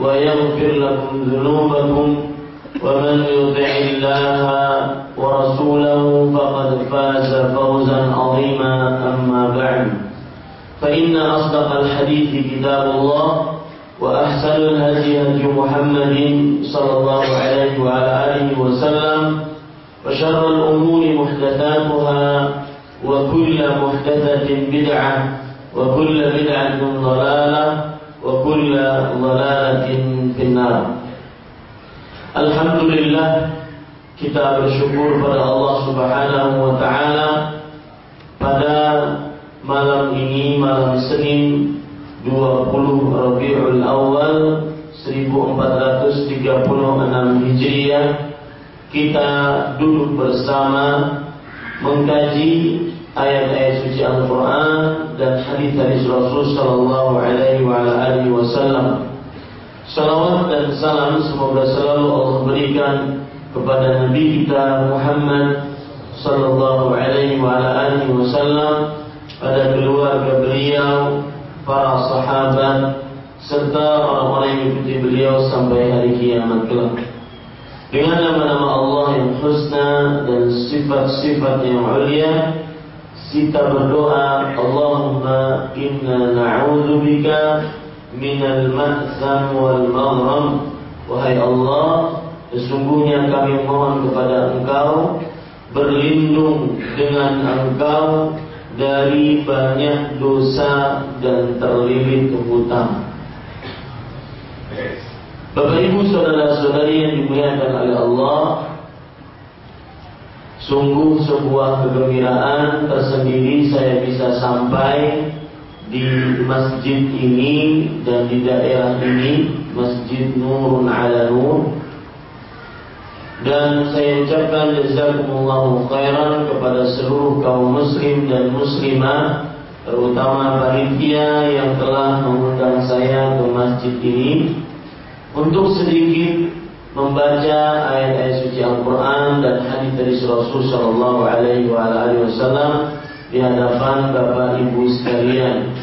ويغفر لكم ذنوبكم ومن يطع الله ورسوله فقد فاز فوزا عظيما. أما بعد فإن أصدق الحديث كتاب الله وأحسن الهدي هدي محمد صلى الله عليه وعلى آله وسلم وشر الأمور محدثاتها وكل محدثة بدعة وكل بدعة ضلالة وكل ضلالة في النار Alhamdulillah kita bersyukur pada Allah Subhanahu wa taala pada malam ini malam Senin 20 Rabiul Awal 1436 Hijriah kita duduk bersama mengkaji ayat-ayat suci Al-Quran dan hadis-hadis Rasul Sallallahu Alaihi Wasallam. Salawat dan salam semoga selalu Allah berikan kepada Nabi kita Muhammad Sallallahu Alaihi Wasallam pada keluarga beliau, para sahabat, serta orang-orang yang mengikuti beliau sampai hari kiamat kelak. Dengan nama-nama Allah yang husna dan sifat-sifat yang mulia, kita berdoa Allahumma inna na'udzubika minal ma'zam wal maghram. Wahai Allah sesungguhnya kami mohon kepada Engkau berlindung dengan Engkau dari banyak dosa dan terlilit hutang. Bapak Ibu saudara-saudari yang dimuliakan oleh Allah Sungguh sebuah kegembiraan tersendiri saya bisa sampai di masjid ini dan di daerah ini Masjid Nurun ala Nur. Dan saya ucapkan jazakumullahu khairan kepada seluruh kaum muslim dan muslimah terutama panitia yang telah mengundang saya ke masjid ini. Untuk sedikit membaca ayat-ayat suci Al-Quran dan hadis dari Rasul Shallallahu Alaihi Wasallam di hadapan Bapak Ibu sekalian.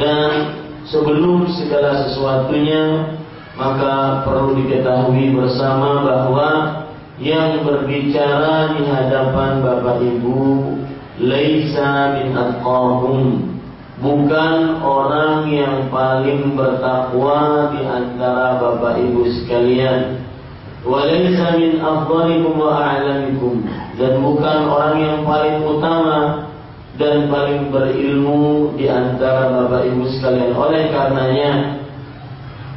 Dan sebelum segala sesuatunya, maka perlu diketahui bersama bahwa yang berbicara di hadapan Bapak Ibu laisa min atqahum bukan orang yang paling bertakwa di antara Bapak Ibu sekalian walaysa min afdalikum wa dan bukan orang yang paling utama dan paling berilmu di antara Bapak Ibu sekalian. Oleh karenanya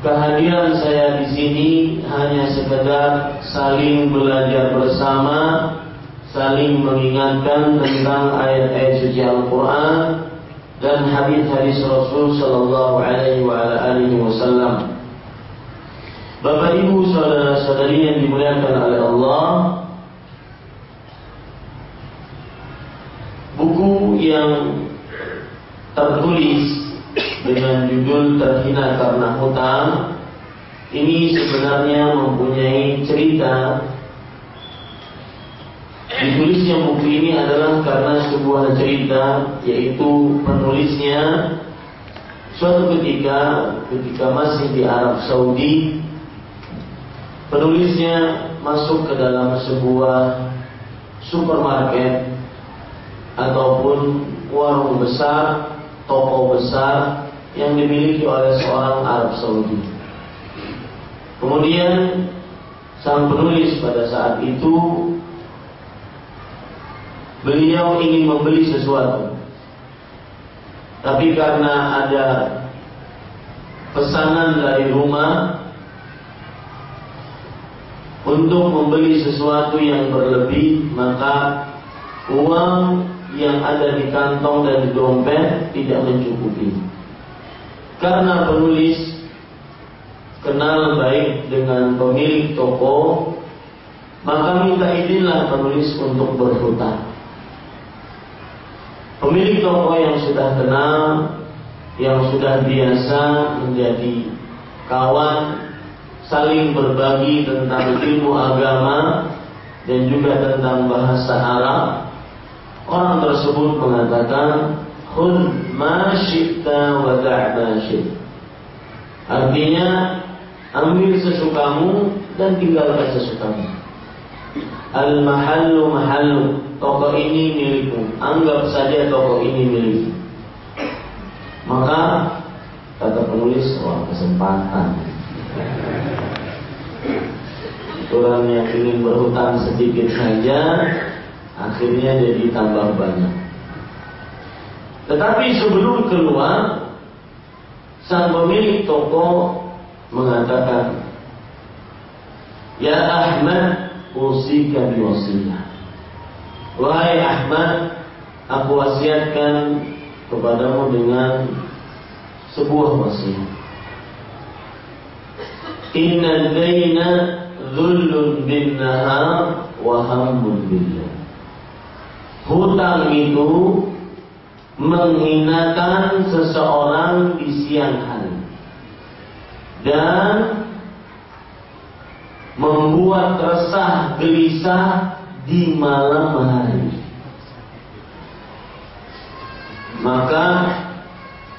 kehadiran saya di sini hanya sekedar saling belajar bersama, saling mengingatkan tentang ayat-ayat suci Al-Qur'an dan hadis-hadis Rasul sallallahu alaihi wasallam. Bapak Ibu saudara-saudari yang dimuliakan oleh Allah Buku yang tertulis dengan judul Terhina Karena Hutang ini sebenarnya mempunyai cerita. Ditulisnya buku ini adalah karena sebuah cerita yaitu penulisnya suatu ketika ketika masih di Arab Saudi penulisnya masuk ke dalam sebuah supermarket ataupun warung besar, toko besar yang dimiliki oleh seorang Arab Saudi. Kemudian sang penulis pada saat itu beliau ingin membeli sesuatu. Tapi karena ada pesanan dari rumah untuk membeli sesuatu yang berlebih, maka uang yang ada di kantong dan di dompet tidak mencukupi. Karena penulis kenal baik dengan pemilik toko, maka minta izinlah penulis untuk berhutang. Pemilik toko yang sudah kenal, yang sudah biasa menjadi kawan, saling berbagi tentang ilmu agama dan juga tentang bahasa Arab. Orang tersebut mengatakan, "Khud ma syi'ta wa ma Artinya, ambil sesukamu dan tinggalkan sesukamu. Al-mahallu mahallu toko ini milikmu. Anggap saja toko ini milikmu. Maka kata penulis, wah kesempatan. Orang yang ingin berhutang sedikit saja, akhirnya jadi tambah banyak. Tetapi sebelum keluar, sang pemilik toko mengatakan, Ya Ahmad, usika biwasiyah. Wahai Ahmad, aku wasiatkan kepadamu dengan sebuah wasiat. Inna dayna dhullun bin wa. Hutang itu menghinakan seseorang di siang hari dan membuat resah gelisah di malam hari. Maka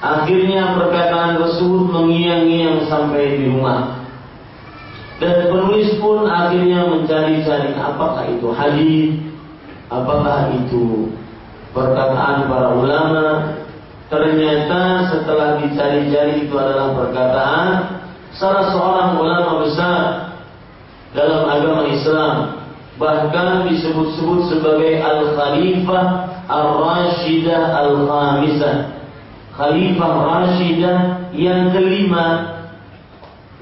akhirnya perkataan tersebut mengiang-ngiang sampai di rumah. Dan penulis pun akhirnya mencari-cari apakah itu hadis, apakah itu perkataan para ulama. Ternyata setelah dicari-cari itu adalah perkataan salah seorang ulama besar dalam agama Islam. Bahkan disebut-sebut sebagai Al-Khalifah Ar-Rashidah Al-Khamisah. Khalifah Rashidah yang kelima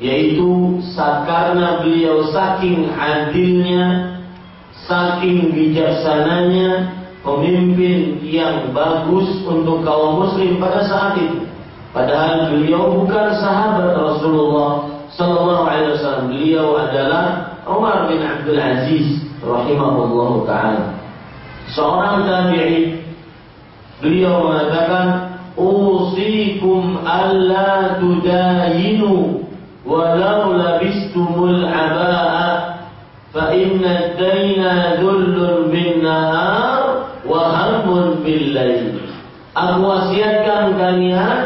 yaitu karena beliau saking adilnya saking bijaksananya pemimpin yang bagus untuk kaum muslim pada saat itu padahal beliau bukan sahabat Rasulullah sallallahu alaihi wasallam beliau adalah Umar bin Abdul Aziz rahimahullah taala. Seorang tabi'i beliau mengatakan usikum alla tudayinu inna ad-dayna dhullun bin nahar wa hammun bil lail. Aku wasiatkan kalian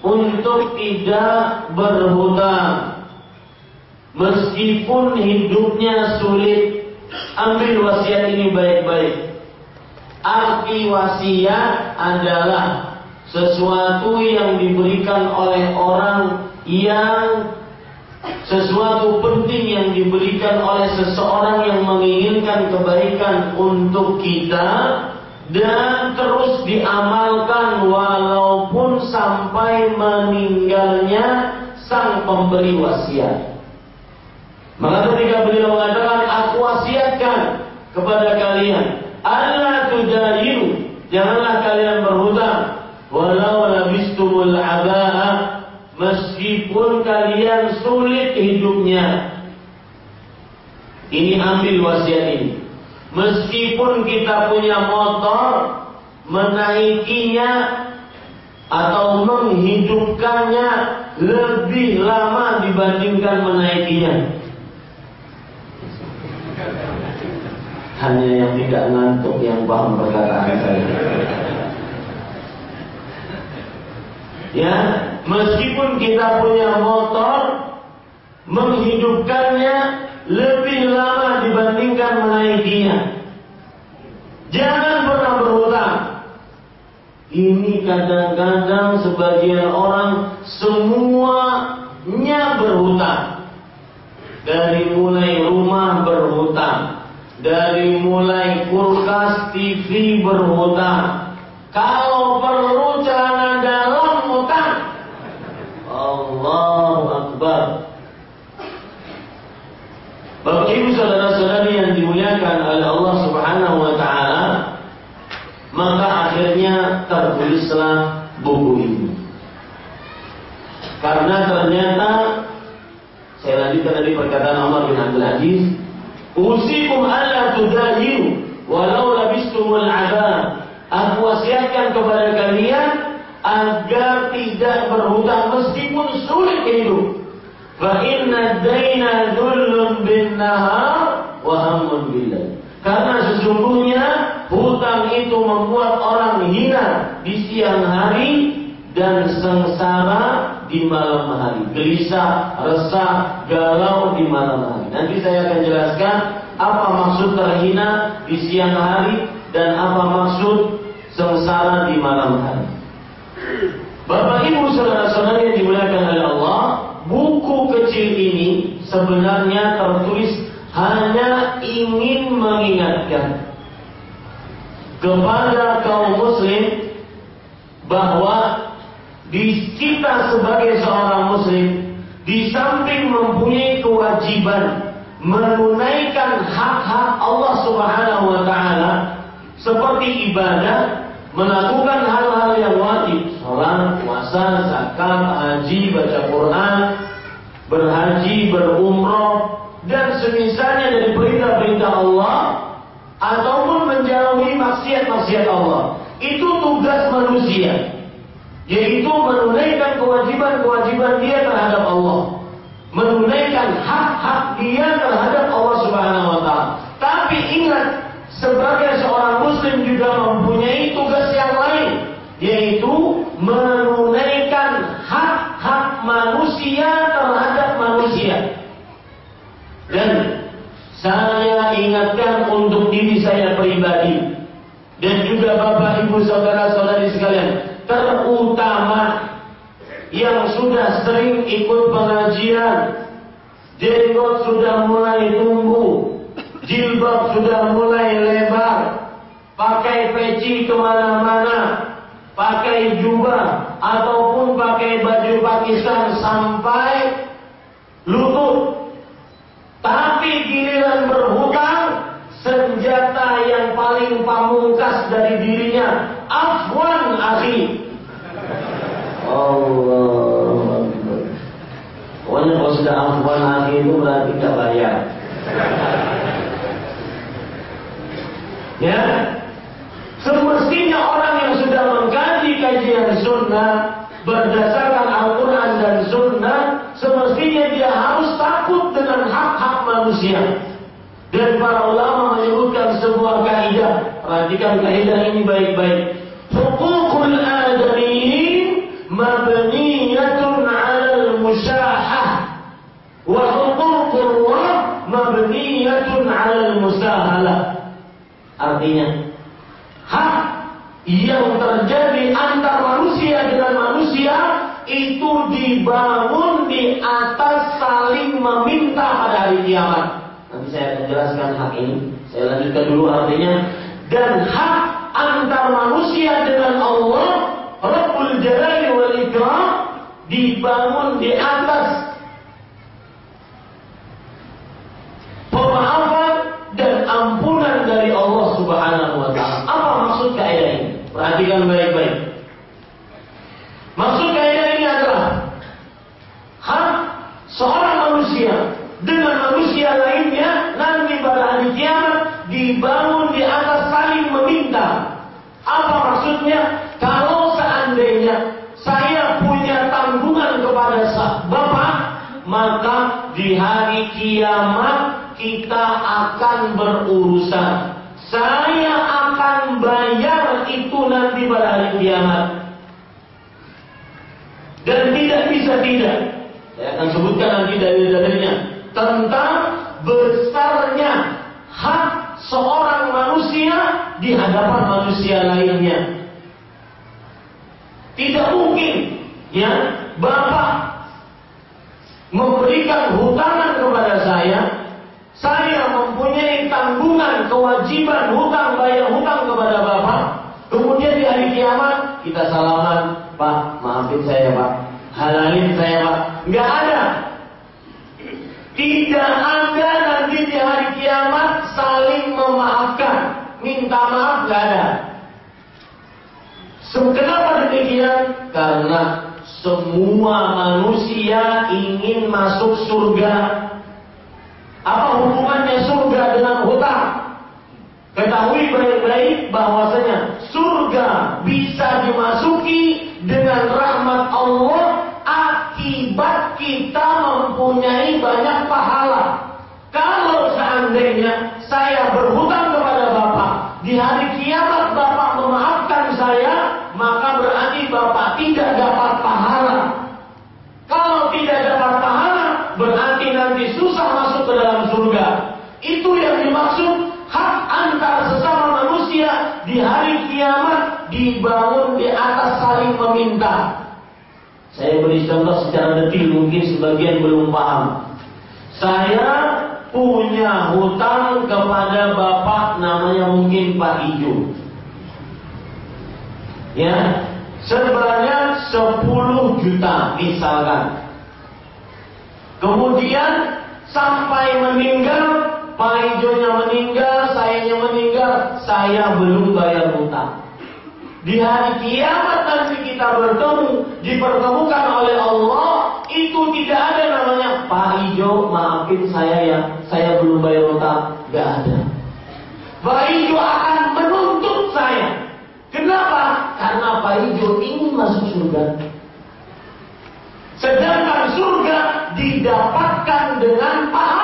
untuk tidak berhutang Meskipun hidupnya sulit, ambil wasiat ini baik-baik. Arti wasiat adalah sesuatu yang diberikan oleh orang yang sesuatu penting yang diberikan oleh seseorang yang menginginkan kebaikan untuk kita dan terus diamalkan walaupun sampai meninggalnya sang pemberi wasiat. Maka ketika beliau mengatakan aku wasiatkan kepada kalian Allah tudayiru janganlah kalian berhutang walau labistumul aba'a meskipun kalian sulit hidupnya ini ambil wasiat ini meskipun kita punya motor menaikinya atau menghidupkannya lebih lama dibandingkan menaikinya. Hanya yang tidak ngantuk yang paham perkataan saya. Ya, meskipun kita punya motor, menghidupkannya lebih lama dibandingkan menaikinya. Jangan pernah berhutang. Ini kadang-kadang sebagian orang semuanya berhutang. Dari mulai rumah berhutang, dari mulai kulkas TV berhutang. Kalau perlu celana dalam hutang. Allahu Akbar. Bapak Ibu saudara-saudari yang dimuliakan oleh Allah Subhanahu wa taala, maka akhirnya tertulislah buku ini. Karena ternyata saya lanjutkan dari perkataan Umar bin Abdul Aziz, "Usikum alla tudahiru walau labistumul adab." Aku wasiatkan kepada kalian agar tidak berhutang meskipun sulit hidup. Fa inna daina dhullun nahar wa. Karena sesungguhnya hutang itu membuat orang hina di siang hari dan sengsara di malam hari. Gelisah, resah, galau di malam hari. Nanti saya akan jelaskan apa maksud terhina di siang hari dan apa maksud sengsara di malam hari. Bapak Ibu saudara-saudara yang dimuliakan oleh Allah, buku kecil ini sebenarnya tertulis hanya ingin mengingatkan kepada kaum muslim bahwa di kita sebagai seorang muslim di samping mempunyai kewajiban menunaikan hak-hak Allah Subhanahu wa taala seperti ibadah, melakukan hal-hal yang wajib, salat, puasa, zakat, haji, baca Quran, berhaji, berumrah, dan semisalnya dari perintah-perintah Allah ataupun menjauhi maksiat-maksiat Allah. Itu tugas manusia. Yaitu menunaikan kewajiban-kewajiban dia terhadap Allah. Menunaikan hak-hak dia terhadap Allah Subhanahu wa taala. Tapi ingat, sebagai seorang muslim juga mempunyai tugas yang lain, yaitu menunaikan hak-hak manusia terhadap manusia. Dan saya ingatkan untuk diri saya pribadi dan juga Bapak Ibu saudara-saudari sekalian, terutama yang sudah sering ikut pengajian, jenggot sudah mulai tumbuh, jilbab sudah mulai lebar, pakai peci ke mana-mana, pakai jubah ataupun pakai baju Pakistan sampai lutut tapi giliran berhutang, senjata yang paling pamungkas dari dirinya, afwan akhi. Allah. Pokoknya kalau sudah afwan akhi itu berarti tidak bayar. Ya, semestinya orang yang sudah mengkaji kajian sunnah berdasarkan Al-Quran dan Sunnah, semestinya dia harus takut dengan hak-hak manusia. Dan para ulama menyebutkan sebuah kaidah. Perhatikan kaidah ini baik-baik. Hukukul adamiyin mabniyatun 'alal musyahah wa huququr rabb mabniyatun 'alal musahalah. Artinya, hak yang terjadi antar manusia dengan manusia itu dibangun di atas saling meminta pada hari kiamat. Nanti saya akan jelaskan hak ini. Saya lanjutkan dulu artinya. Dan hak antar manusia dengan Allah, Rabbul Jalali wal Ikram, dibangun di atas pemaafan dan ampunan dari Allah Subhanahu wa taala. Apa maksud kaidah ini? Perhatikan baik-baik. Maksud kaidah ini adalah hak seorang manusia dengan manusia lainnya nanti pada hari kiamat dibangun di atas saling meminta. Apa maksudnya? Kalau seandainya saya punya tanggungan kepada di hari kiamat kita akan berurusan. Saya akan bayar itu nanti pada hari kiamat. Dan tidak bisa tidak. Saya akan sebutkan nanti dalil-dalilnya tentang besarnya hak seorang manusia di hadapan manusia lainnya. Tidak mungkin ya Bapak saya, saya mempunyai tanggungan kewajiban hutang bayar hutang kepada Bapak. Kemudian di hari kiamat kita salaman, Pak, maafin saya Pak, halalin saya Pak. Nggak ada. Tidak ada nanti di hari kiamat saling memaafkan, minta maaf nggak ada. Kenapa demikian? Karena semua manusia ingin masuk surga. Apa hubungannya surga dengan hutang? Ketahui baik-baik bahwasanya surga bisa dimasuki dengan rahmat Allah akibat kita mempunyai banyak pahala. Kalau seandainya saya berhutang kepada Bapak, di hari kiamat Bapak memaafkan saya, maka berarti Bapak tidak dapat pahala. Kalau tidak dapat pahala, berarti nanti susah masuk ke dalam surga. Itu yang dimaksud hak antar sesama manusia di hari kiamat dibangun di atas saling meminta. Saya beri contoh secara detil mungkin sebagian belum paham. Saya punya hutang kepada bapak namanya mungkin Pak Ijo. Ya, sebanyak 10 juta misalkan. Kemudian sampai meninggal, Pak Ijonya meninggal, sayanya meninggal, saya belum bayar hutang. Di hari kiamat nanti kita bertemu, dipertemukan oleh Allah, itu tidak ada namanya Pak Ijo, maafin saya ya, saya belum bayar utang. Gak ada. Pak Ijo akan menuntut saya. Kenapa? Karena Pak Ijo ingin masuk surga. Sedangkan surga didapatkan dengan pahala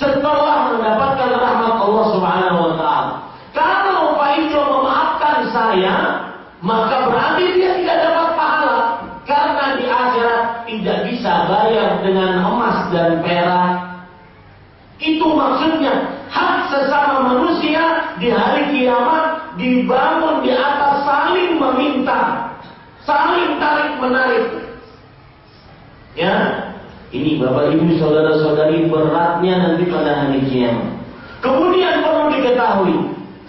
setelah mendapatkan rahmat Allah Subhanahu wa taala. Kalau Pak Ijo memaafkan saya, maka berarti dia tidak dapat pahala karena di akhirat tidak bisa bayar dengan emas dan perak. Itu maksudnya hak sesama manusia di hari kiamat dibangun di atas saling meminta, saling tarik menarik. Ya, ini Bapak Ibu saudara-saudari beratnya nanti pada hari kiamat. Kemudian perlu diketahui,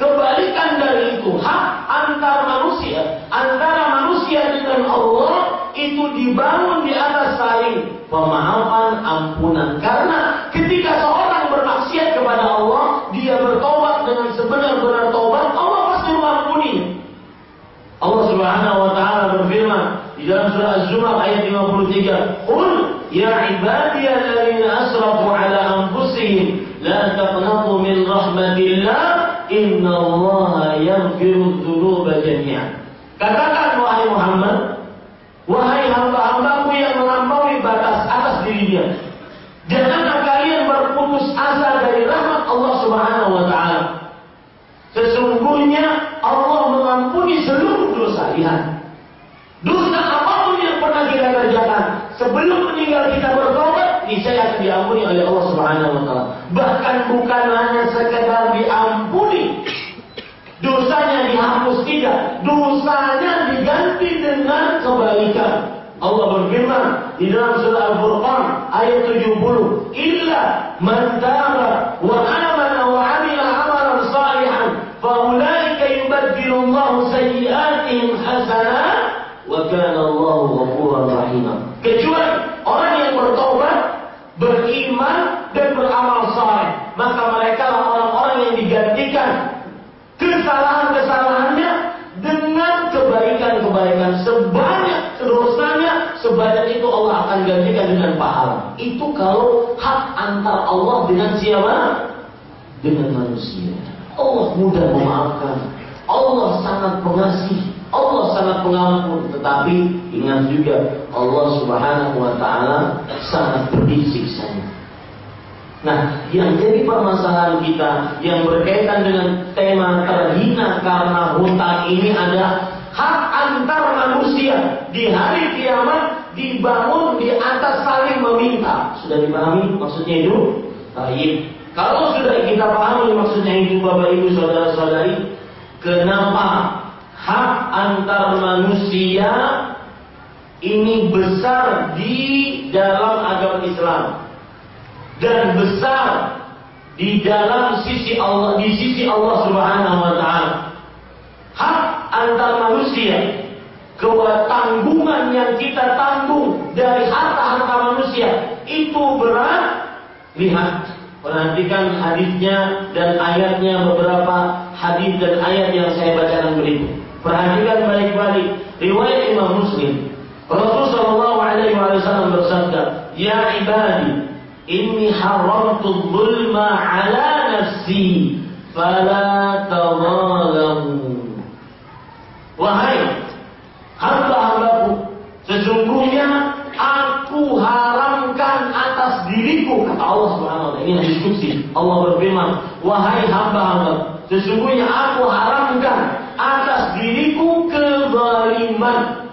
kebalikan dari itu hak antar manusia, antara manusia dengan Allah itu dibangun di atas saling pemaafan, ampunan. Karena ketika seorang bermaksiat kepada Allah, dia bertobat dengan sebenar-benar tobat, Allah pasti mengampuni. Allah Subhanahu wa taala berfirman di dalam surah Az-Zumar ayat 53, "Qul ya ibadiyalladzina asrafu ala anfusihim la taqnatu min rahmatillah innallaha yaghfiru dzunuba jami'an." Katakan wahai Muhammad, wahai hamba-hambaku yang melampaui batas atas dirinya, janganlah kalian berputus asa dari rahmat Allah Subhanahu wa taala. Sesungguhnya Allah mengampuni seluruh dosa. Lihat. Dosa apa pun yang pernah kita kerjakan sebelum meninggal kita bertobat, niscaya akan diampuni oleh Allah Subhanahu wa taala. Bahkan bukan hanya sekedar diampuni, dosanya dihapus tidak, dosanya diganti dengan kebaikan. Allah berfirman di dalam surah Al-Furqan ayat 70, "Illa man taba wa amana wa 'amila 'amalan salihan, fa ulaika yubaddilu Allahu sayyi'atihim hasanat wa kana Allahu ghafuran rahim." Kecuali orang yang bertobat, beriman dan beramal saleh, maka mereka lah orang-orang yang digantikan kesalahan-kesalahannya dengan kebaikan-kebaikan sebanyak dosanya sebanyak itu Allah akan gantikan dengan pahala. Itu kalau hak antar Allah dengan siapa? Dengan manusia. Allah mudah memaafkan. Allah sangat pengasih. Allah sangat pengampun, tetapi ingat juga Allah Subhanahu wa taala sangat pedih siksanya. Nah, yang jadi permasalahan kita yang berkaitan dengan tema terhina karena hutang ini adalah hak antar manusia di hari kiamat dibangun di atas saling meminta. Sudah dipahami maksudnya itu? Baik. Kalau sudah kita pahami maksudnya itu Bapak Ibu Saudara-saudari, kenapa hak antar manusia ini besar di dalam agama Islam dan besar di dalam sisi Allah di sisi Allah Subhanahu wa taala. Hak antar manusia kewatanggungan yang kita tanggung dari harta-harta manusia itu berat. Lihat, perhatikan hadisnya dan ayatnya beberapa hadis dan ayat yang saya bacakan berikut. Perhatikan baik-baik riwayat Imam Muslim. Rasulullah Alaihi Wasallam bersabda, Ya ibadi, inni haramtu zulma ala nafsi, fala tawalamu. Wahai hamba-hambaku, sesungguhnya aku haramkan atas diriku kata Allah Subhanahu. Ini diskusi. Allah berfirman, "Wahai hamba-hamba, sesungguhnya aku haramkan atas diriku kezaliman.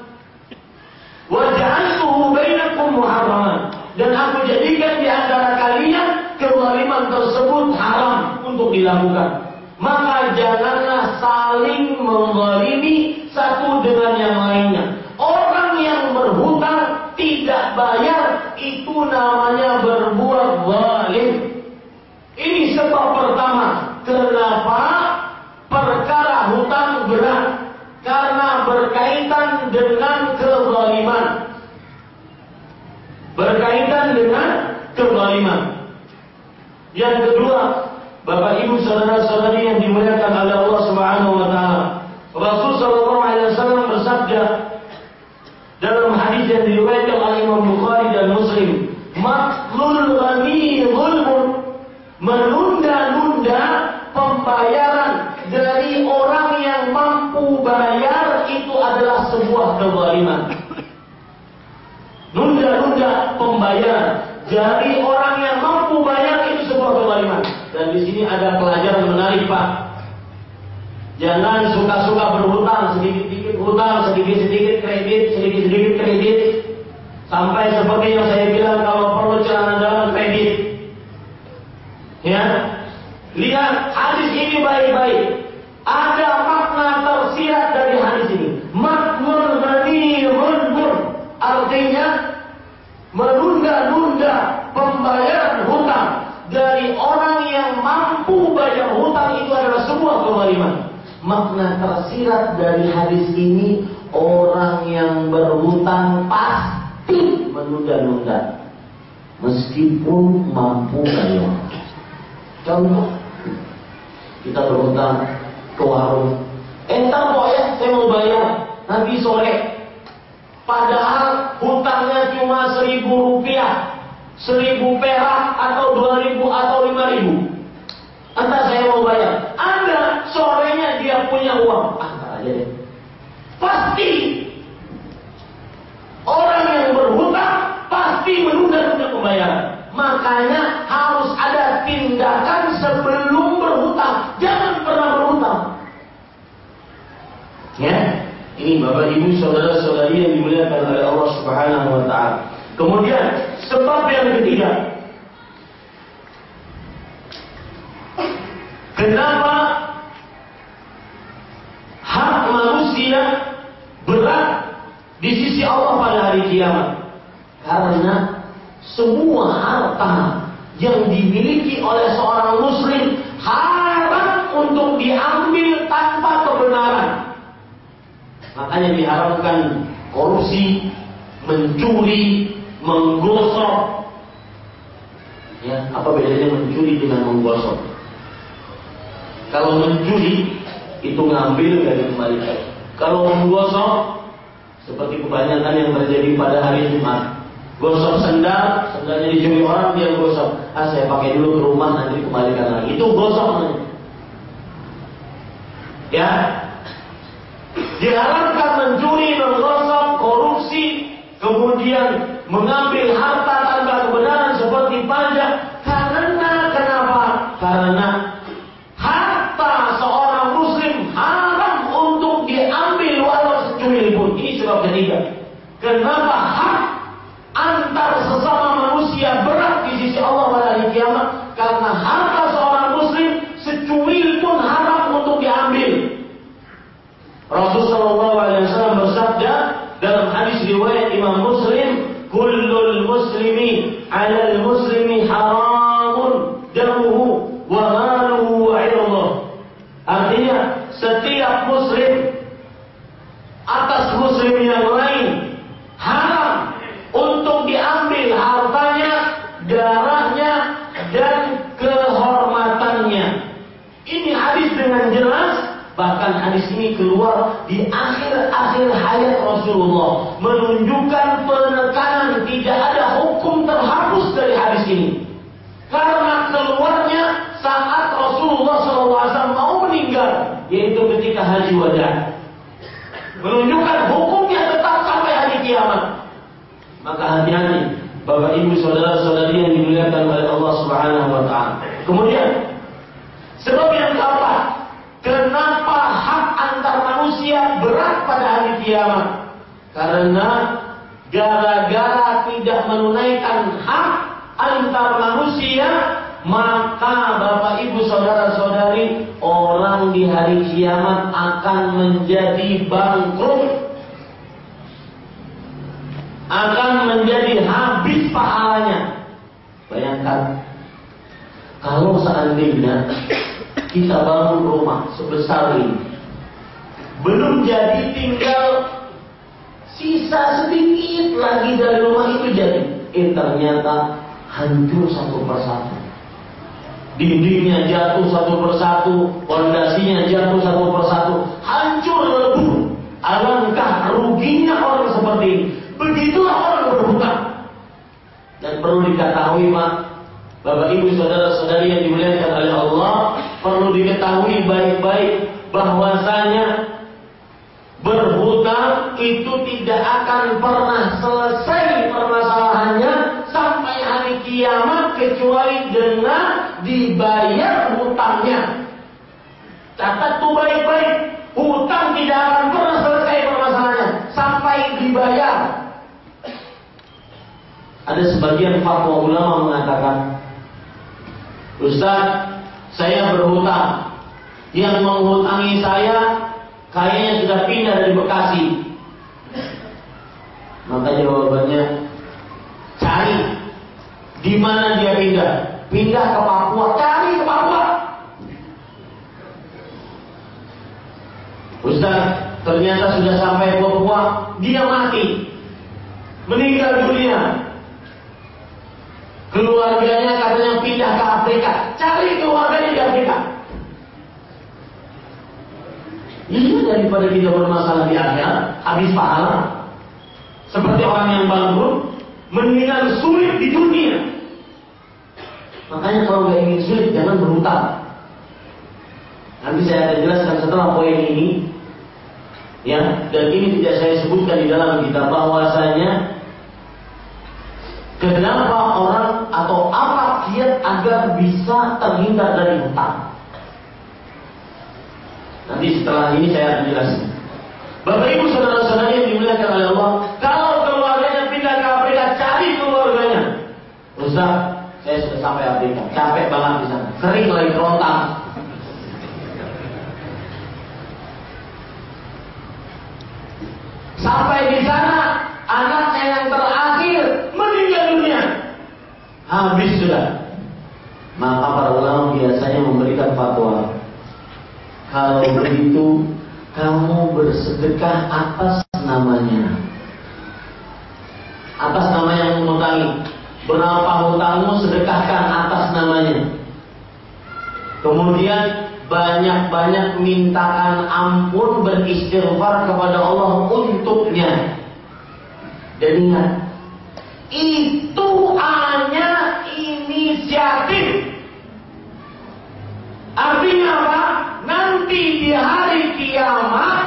Waja'altuhu bainakum muharraman. Dan aku jadikan di antara kalian kezaliman tersebut haram untuk dilakukan. Maka janganlah saling menzalimi satu dengan yang lainnya. Orang yang berhutang tidak bayar itu namanya berbuat zalim. Ini sebab pertama. Kenapa perkara hutang berat karena berkaitan dengan kezaliman. Berkaitan dengan kezaliman. Yang kedua, Bapak Ibu saudara-saudari yang dimuliakan oleh Allah Subhanahu wa taala. Rasul sallallahu alaihi wasallam bersabda dalam hadis yang diriwayatkan oleh Imam Bukhari dan Muslim, "Matlul ghani zulmun." Menunda-nunda pembayaran dari orang yang mampu bayar itu adalah sebuah kezaliman. Nunda-nunda pembayaran dari orang yang mampu bayar itu sebuah kezaliman. Dan di sini ada pelajaran menarik Pak. Jangan suka-suka berhutang, sedikit-sedikit hutang, sedikit-sedikit kredit, sedikit-sedikit kredit. Sampai seperti yang saya bilang kalau perlu celana dalam kredit. Ya, Lihat hadis ini baik-baik. Ada makna tersirat dari hadis ini. Makmur mundur. Artinya menunda-nunda pembayaran hutang dari orang yang mampu bayar hutang itu adalah sebuah kezaliman. Makna tersirat dari hadis ini orang yang berhutang pasti menunda-nunda meskipun mampu bayar. Contoh kita berhutang ke warung. Entar kok ya, saya mau bayar nanti sore. Padahal hutangnya cuma seribu rupiah, seribu perak atau dua ribu atau lima ribu. Entar saya mau bayar. Anda sorenya dia punya uang. Antar aja deh. Pasti orang yang berhutang pasti menunda-nunda pembayaran. Makanya harus ada tindakan sebelum berhutang. Jangan pernah berhutang. Ya, ini Bapak Ibu saudara-saudari yang dimuliakan oleh Allah Subhanahu wa taala. Kemudian sebab yang ketiga. Kenapa hak manusia berat di sisi Allah pada hari kiamat? Karena semua harta yang dimiliki oleh seorang muslim haram untuk diambil tanpa kebenaran. Makanya diharapkan korupsi, mencuri, menggosok. Ya, apa bedanya mencuri dengan menggosok? Kalau mencuri itu ngambil dari kembalikan. Kalau menggosok seperti kebanyakan yang terjadi pada hari Jumat. Gosok sendal, sendalnya dicuri orang dia gosok. Ah saya pakai dulu ke rumah nanti kembalikan lagi. Itu gosok. Ya, diharapkan mencuri, menggosok, korupsi, kemudian mengambil harta tanpa kebenaran seperti pajak karena kenapa? Karena harta seorang muslim haram untuk diambil walau secuil pun. Ini sebab ketiga. Kenapa hak antar sesama manusia berat di sisi Allah pada hari kiamat? Karena harta seorang muslim secuil pun haram untuk diambil. Rasulullah SAW bersabda dalam hadis riwayat Imam Muslim kullul muslimi 'ala al-muslimi haramun damuhu wa maluhu wa 'irduh. Artinya setiap muslim atas muslim yang lain haram untuk diambil hartanya, darahnya dan kehormatannya. Ini hadis dengan jelas Bahkan hadis ini keluar di akhir-akhir hayat Rasulullah menunjukkan penekanan tidak ada hukum terhapus dari hadis ini. Karena keluarnya saat Rasulullah SAW mau meninggal, yaitu ketika haji wada. Menunjukkan hukumnya tetap sampai hari kiamat. Maka hati-hati, Bapak Ibu saudara-saudari yang dimuliakan oleh Allah Subhanahu wa taala. Kemudian sebab yang keempat, Kenapa hak antar manusia berat pada hari kiamat? Karena gara-gara tidak menunaikan hak antar manusia, maka Bapak Ibu saudara-saudari, orang di hari kiamat akan menjadi bangkrut. Akan menjadi habis pahalanya. Bayangkan, kalau seandainya kita bangun rumah sebesar ini. Belum jadi tinggal sisa sedikit lagi dari rumah itu jadi. Eh ternyata hancur satu persatu. Dindingnya jatuh satu persatu, fondasinya jatuh satu persatu, hancur lebur. Alangkah ruginya orang seperti ini. Begitulah orang berhutang. Dan perlu diketahui Pak, Bapak Ibu saudara-saudari yang dimuliakan oleh Allah, perlu diketahui baik-baik bahwasanya berhutang itu tidak akan pernah selesai permasalahannya sampai hari kiamat kecuali dengan dibayar hutangnya. Catat tuh baik-baik, hutang tidak akan pernah selesai permasalahannya sampai dibayar. Ada sebagian fatwa ulama mengatakan Ustaz, saya berhutang. Yang menghutangi saya kayaknya sudah pindah dari Bekasi. Maka jawabannya cari di mana dia pindah. Pindah ke Papua, cari ke Papua. Ustaz, ternyata sudah sampai Papua, dia mati. Meninggal dunia. Keluarganya katanya pindah ke Afrika. Cari keluarganya di Afrika. Ini daripada kita bermasalah di akhirat, habis pahala. Seperti orang yang bangkrut, mendingan sulit di dunia. Makanya kalau nggak ingin sulit, jangan berhutang. Nanti saya akan jelaskan setelah poin ini. Ya, dan ini tidak saya sebutkan di dalam kitab bahwasanya Kenapa orang atau apa kiat agar bisa terhindar dari hutang? Nanti setelah ini saya akan jelaskan. Bapak Ibu saudara-saudara yang dimuliakan oleh Allah, kalau keluarganya pindah ke Afrika, cari keluarganya. Ustaz, saya sudah sampai Afrika, capek banget di sana, kering lagi kerontang. Sampai di sana, anaknya yang terakhir meninggal dunia. Habis sudah. Maka para ulama biasanya memberikan fatwa. Kalau begitu, kamu bersedekah atas namanya. Atas nama yang mengutangi. Berapa hutangmu sedekahkan atas namanya. Kemudian banyak-banyak mintakan ampun beristighfar kepada Allah untuknya. Dan ingat, itu hanya inisiatif. Artinya apa? Nanti di hari kiamat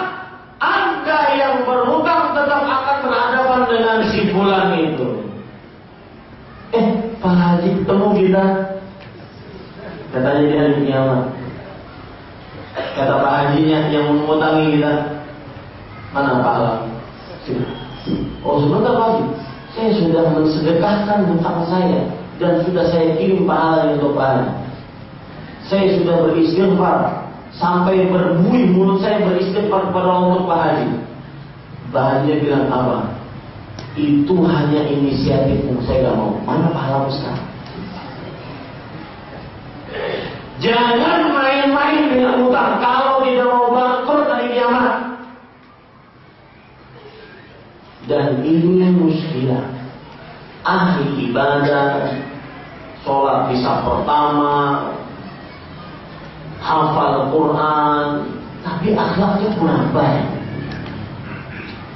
Anda yang berhutang tetap akan berhadapan dengan si bulan itu. Eh, Pak Haji ketemu kita. Katanya di hari kiamat. Kata Pak Hajinya yang mengutangi kita. Mana Pak Alam? Oh sebentar Pak Haji. Saya sudah mensedekahkan hutang saya. Dan sudah saya kirim pahala untuk Pak Haji. Saya sudah beristighfar sampai berbuih mulut saya beristighfar kepada Allah Pak Haji. Bahannya bilang apa? Itu hanya inisiatifmu, saya gak mau. Mana pahala sekarang? Jangan main-main dengan utang kalau tidak mau bangkrut dari kiamat. Dan ini muskilah. Ahli ibadah, sholat di pertama, hafal Quran, tapi akhlaknya kurang baik.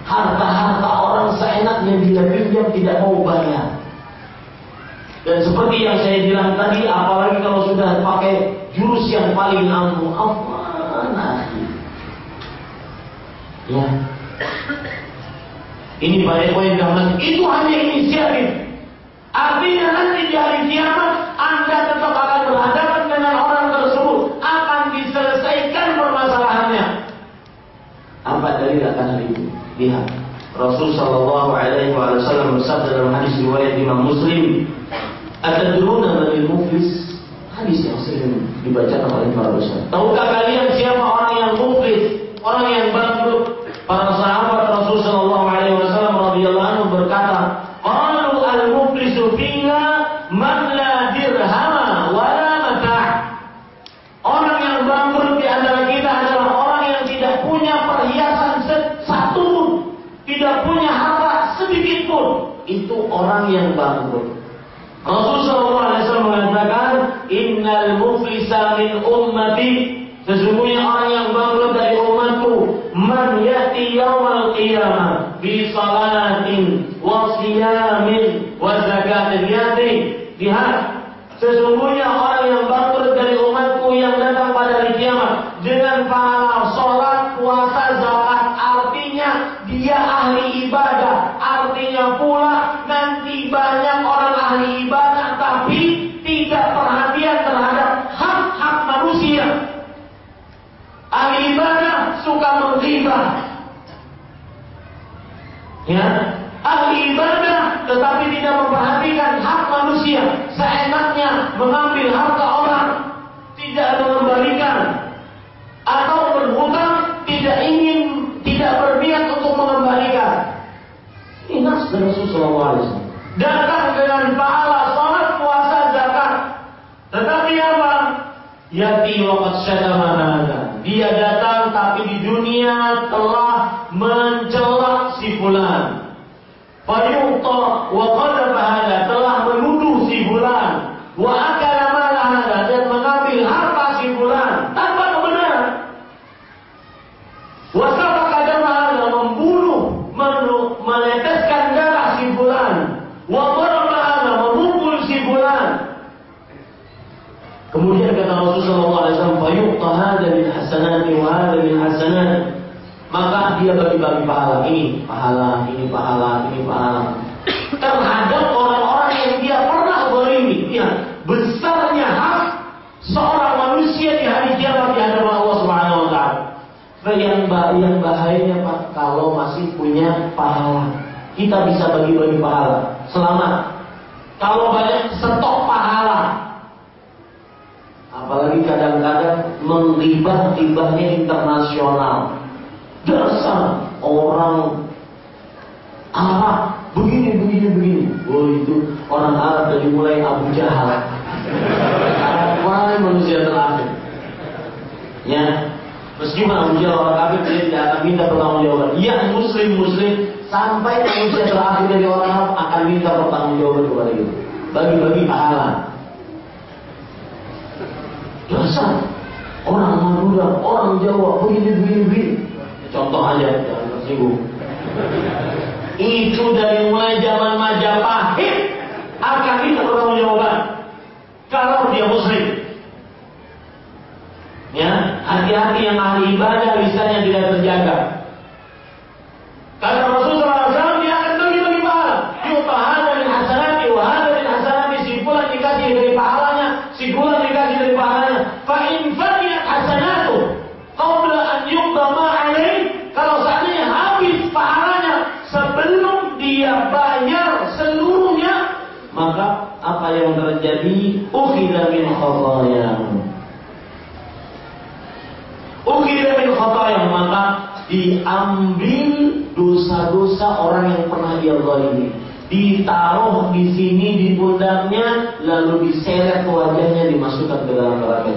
Harta-harta orang seenaknya bila pinjam tidak mau bayar. Dan seperti yang saya bilang tadi, apalagi kalau sudah pakai jurus yang paling ampuh, apa Ya. Ini pada poin yang itu hanya inisiatif. Artinya nanti di hari kiamat Anda tetap akan berhadapan dengan orang tersebut, akan diselesaikan permasalahannya. Apa dari hal itu? Lihat. Rasul Shallallahu Alaihi Wasallam bersabda dalam hadis riwayat Imam Muslim, Atadruna manil muflis? Hadis yang sering dibacakan oleh para besar. Tahukah kalian siapa orang yang muflis? Orang yang bangkrut? Para sahabat Rasul Shallallahu Alaihi Wasallam radhiyallahu anhu berkata, "Qalu al-muflisu fina man la dirhama wa la mata'." Orang yang bangkrut di antara kita adalah orang yang tidak punya perhiasan satu tidak punya harta sedikit pun. Itu orang yang bangkrut. Rasulullah SAW mengatakan, Innal muflisa min ummati. Sesungguhnya orang yang bangkrut dari umatku Man yati yawmal qiyamah Bi salatin Wa siyamin Wa zakatin. Yati Lihat. Sesungguhnya orang yang bangkrut dari umatku Yang datang pada hari kiamat Dengan pahala sholat, puasa, zakat Artinya dia ahli ibadah. Artinya pula Nanti banyak orang ahli ibadah Tapi tidak perhatian terhadap hak-hak manusia. Ahli ibadah suka menghibah. Ya Ahli ibadah tetapi tidak memperhatikan hak manusia. Seenaknya mengambil harta orang Tidak mengembalikan. Atau berhutang Tidak ingin Tidak berniat untuk mengembalikan. Ini nas Rasulullah SAW Datang dengan pahala salat, puasa, zakat. Tetapi apa? Yati waqad syadama Dia datang tapi di dunia telah mencela si fulan. Fayuqta wa telah menuduh si fulan. Wa akala mala hada dan mengambil harta si fulan tanpa kebenaran. Wa sabaka dama hada membunuh, meneteskan darah si fulan. Wa daraba hada memukul si fulan. Kemudian kata Rasulullah SAW, fayuqta hada min hasanati wa hada min hasanati. Maka dia bagi-bagi pahala ini pahala ini pahala ini pahala. Terhadap orang-orang yang dia pernah berimi ya besarnya hak seorang manusia di hari kiamat di hadapan Allah Subhanahu wa taala. Yang yang bahayanya Pak kalau masih punya pahala kita bisa bagi-bagi pahala. Selamat. Kalau banyak stok pahala. Apalagi kadang-kadang menggibah-gibahnya internasional dasar orang Arab begini begini begini. Oh itu orang Arab dari mulai Abu Jahal. Arab manusia terakhir. Ya, meskipun Abu Jahal orang kafir dia tidak akan minta pertanggungjawaban. Yang Muslim Muslim sampai manusia terakhir dari orang Arab akan minta pertanggungjawaban kepada itu. Bagi-bagi pahala. Dasar Madura, orang Jawa begini begini begini. Contoh aja, jangan tersinggung. Itu dari mulai zaman Majapahit akan kita bertanggung jawaban. Kalau dia Muslim, ya hati-hati yang ahli ibadah misalnya tidak terjaga. Karena Rasulullah SAW dia akan bagi-bagi pahala. Yutahana min hasanati wa hada min hasanati si fulan dikasih dari pahala fa in faniyat hasanatu qabla an yuqdama alaih kalau seandainya habis pahalanya sebelum dia bayar seluruhnya maka apa yang terjadi ukhidha min khatayahum ukhidha min khatayahum maka diambil dosa-dosa orang yang pernah dia zalimi. Ditaruh di sini di pundaknya lalu diseret ke wajahnya dimasukkan ke dalam neraka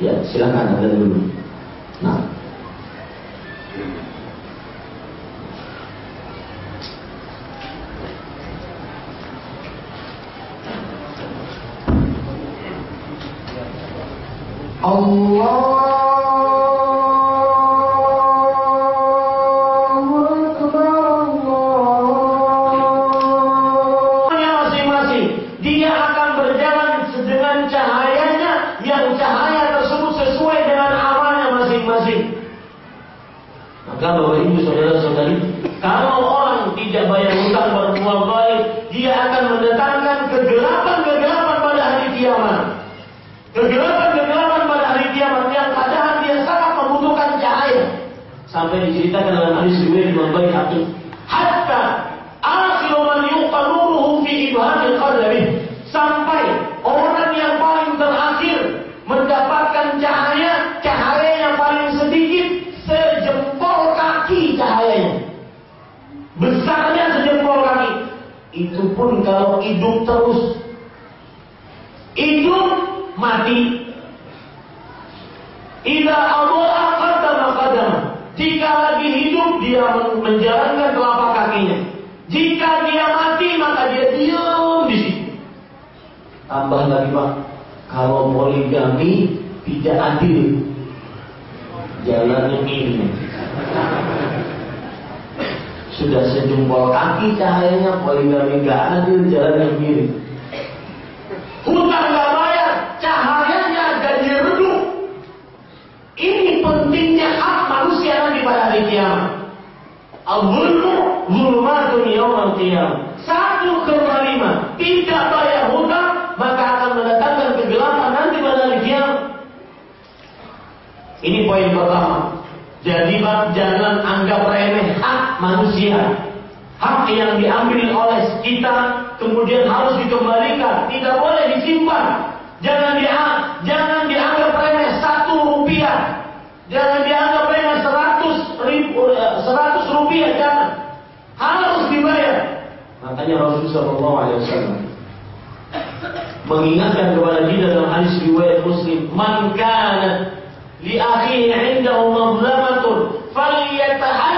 ya silakan ada dulu. Nah Allah pun kalau hidup terus hidup mati Ida Allah qadama qadama jika lagi hidup dia menjalankan telapak kakinya. Jika dia mati maka dia diam di situ. Tambah lagi pak, kalau poligami tidak adil, jalannya ini. Sudah sejempol kaki cahayanya poligami gak adil jalannya miring. Hutang gak bayar, cahayanya gaji redup. Ini pentingnya hak manusia nanti pada hari kiamat. Al-zulmu zulmatun yawmal qiyam. Satu tidak bayar hutang maka akan mendatangkan kegelapan nanti pada hari kiamat. Ini poin pertama. Jadi jangan anggap remeh hak manusia. Hak yang diambil oleh kita kemudian harus dikembalikan, tidak boleh disimpan. Jangan dia jangan dianggap remeh satu rupiah Jangan dianggap remeh seratus ribu, eh, seratus rupiah jangan. Harus dibayar. Makanya Rasulullah SAW mengingatkan kepada kita dalam hadis riwayat Muslim, "Man لأخيه عنده مظلمة فليتحدث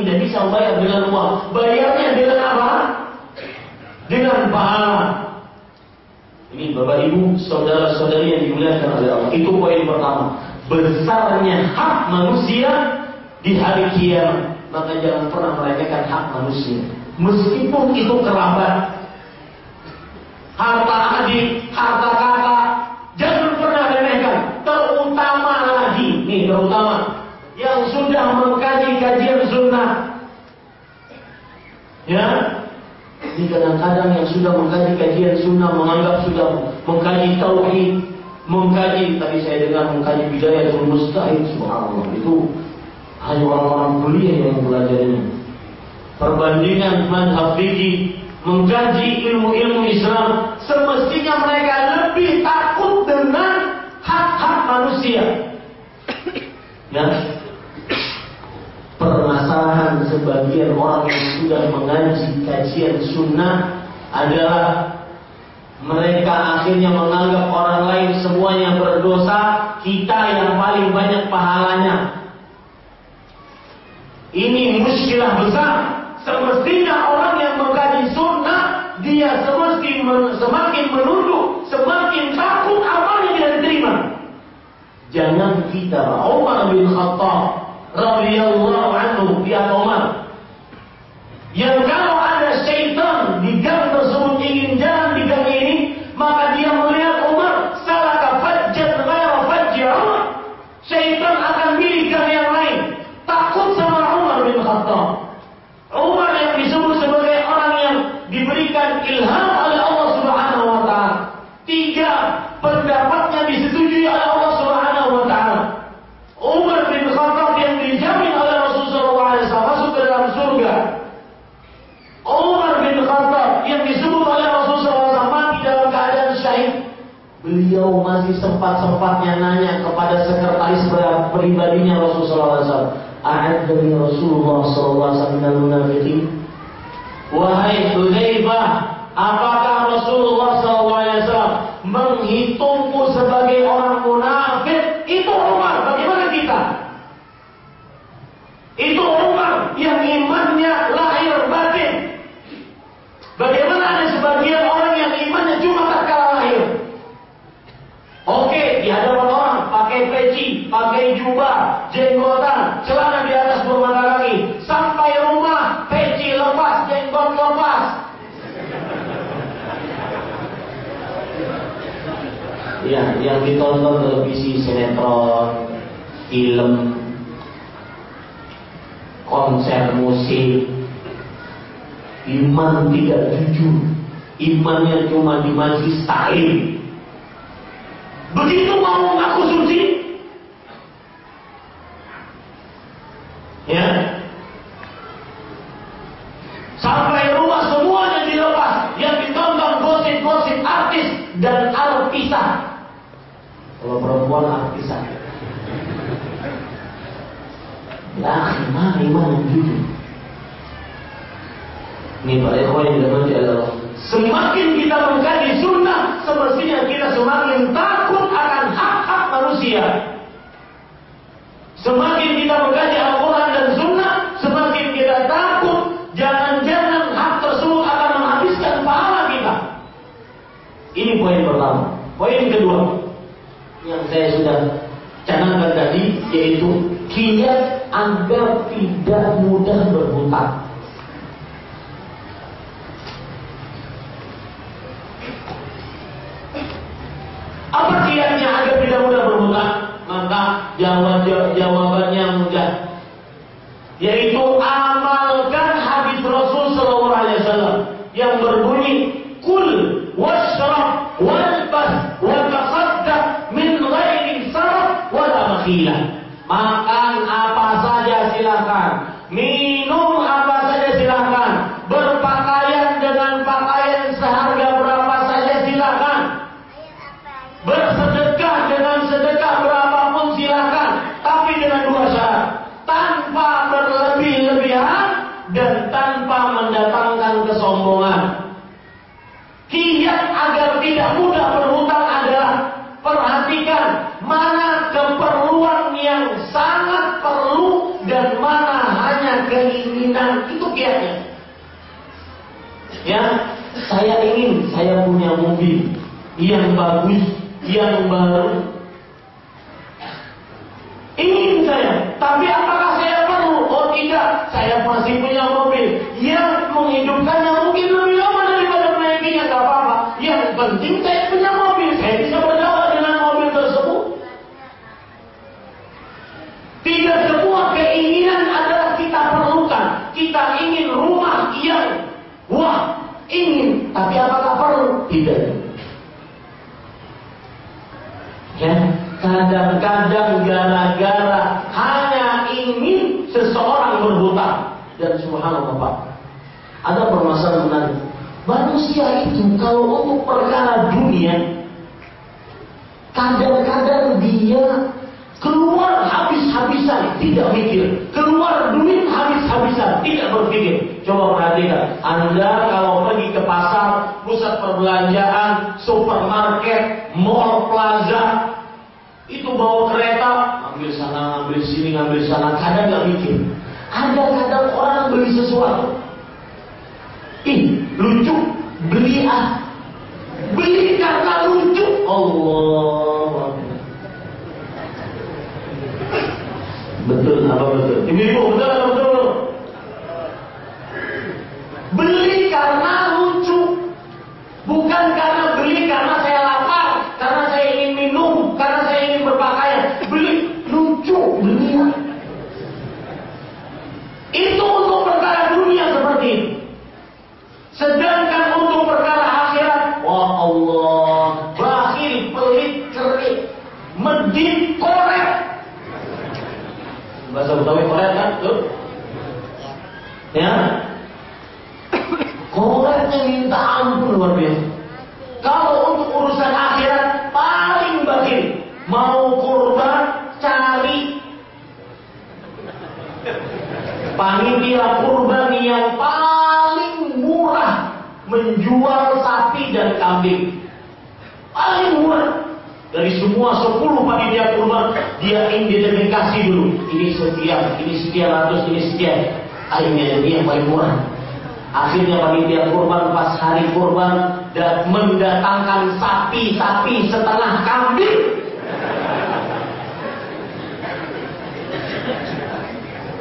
tidak bisa bayar dengan uang. Bayarnya dengan apa? Dengan pahala. Ini Bapak Ibu, saudara-saudari yang dimuliakan oleh Allah. Itu poin pertama. Besarnya hak manusia di hari kiamat. Maka jangan pernah meremehkan hak manusia. Meskipun itu kerabat, harta adik, harta kakak, jangan pernah remehkan. Terutama lagi, nih terutama yang sudah mengkaji kajian sunnah. Ya, ini kadang-kadang yang sudah mengkaji kajian sunnah menganggap sudah mengkaji tauhid, mengkaji tadi saya dengar mengkaji bidaya mustahil subhanallah itu hanya orang-orang kuliah yang belajar ini. Perbandingan manhaj fikih mengkaji ilmu-ilmu Islam semestinya mereka lebih takut dengan hak-hak manusia. Ya, permasalahan sebagian orang yang sudah mengaji kajian sunnah adalah mereka akhirnya menganggap orang lain semuanya berdosa, kita yang paling banyak pahalanya. Ini muskilah besar. Semestinya orang yang mengkaji sunnah, dia semesti semakin menunduk, semakin takut amalnya tidak diterima. Jangan kita Umar bin Khattab radhiyallahu anhu dia Umar yang kalau ada syaitan di gang tersebut ingin jalan di gang ini maka dia melihat Umar salah fajjat ghaira fajji Umar syaitan akan milih gang yang lain takut sama Umar bin Khattab Umar yang disebut sebagai orang yang diberikan ilham oleh Allah Subhanahu wa taala tiga pendapatnya disetujui oleh Allah Subhanahu wa taala Umar bin Khattab yang dijamin oleh Rasulullah SAW masuk ke dalam surga. Umar bin Khattab yang disebut oleh Rasulullah SAW mati dalam keadaan syahid. Masih sempat-sempatnya nanya kepada sekretaris pribadinya Rasulullah SAW. A'adzani Rasulullah SAW minal munafiqin. Wahai Hudzaifah, apakah Rasulullah SAW menghitungmu sebagai orang munafik? Itu Umar, bagaimana kita? Itu Umar yang imannya lahir batin. Bagaimana ada sebagian orang yang imannya cuma tatkala lahir? Oke, di hadapan orang pakai peci, pakai jubah, jenggotan, celana di atas bermata kaki. Sampai rumah, peci lepas, jenggot lepas. Ya, yang ditonton televisi, sinetron, film, konser musik, iman tidak jujur, imannya cuma di majlis taklim. Begitu mau ngaku suci, ya, sampai rumah semuanya dilepas, yang ditonton gosip-gosip artis dan artisan. Perempuan artisan. Ya, mana iman yang jujur? Ini para ikhwan yang dirahmati Allah. Semakin kita mengkaji sunnah, semestinya kita semakin takut akan hak-hak manusia. Semakin kita mengkaji Al-Quran dan sunnah, semakin kita takut jangan-jangan hak tersebut akan menghabiskan pahala kita. Ini poin pertama. Poin kedua saya sudah canangkan tadi yaitu kiat agar tidak mudah berhutang. Apa kiatnya agar tidak mudah berhutang? Maka jawab jawabannya mudah, yaitu amalkan hadis Rasul Sallallahu Alaihi Wasallam yang berbunyi kul washrab walbas wa tasaddaq min ghairi sarf Makan apa saja silakan, minum apa saja silakan, berpakaian dengan pakaian seharga berapa saja silakan, bersedekah dengan sedekah berapapun silakan, tapi dengan dua syarat, tanpa berlebih-lebihan dan tanpa mendatangkan kesombongan. Kiat agar tidak mudah saya ingin saya punya mobil yang bagus, yang baru. Ingin saya, tapi apakah saya perlu? Oh tidak, saya masih punya mobil yang menghidupkannya mungkin lebih lama daripada menaikinya, tak apa-apa. Yang penting saya punya mobil, saya bisa berdakwah dengan mobil tersebut. Tidak semua keinginan adalah kita perlukan. Kita ingin rumah yang wah, ingin, tapi apakah perlu? Tidak. Ya, kadang-kadang gara-gara hanya ingin seseorang berhutang dan subhanallah Pak. Ada permasalahan menarik. Manusia itu kalau untuk perkara dunia kadang-kadang dia keluar habis-habisan, tidak mikir. Keluar duit habis-habisan, tidak berpikir. Coba perhatikan, Anda kalau pergi ke pasar, pusat perbelanjaan, supermarket, mall, plaza, itu bawa kereta, ambil sana, ambil sini, ambil sana. Kadang nggak mikir. Ada kadang orang beli sesuatu. Ih, lucu. Beli ah. Beli karena lucu. Allah. Betul apa betul? ini ibu betul apa betul? Beli karena Ya. Koreknya minta ampun luar biasa. Kalau untuk urusan akhirat paling bakhil, mau kurban cari panitia kurban yang paling murah menjual sapi dan kambing. Paling murah. Dari semua 10 panitia kurban, dia identifikasi dulu. Ini sekian, ini sekian ratus, ini sekian. Akhirnya ini yang paling murah. Akhirnya panitia kurban pas hari kurban dan mendatangkan sapi-sapi setengah kambing.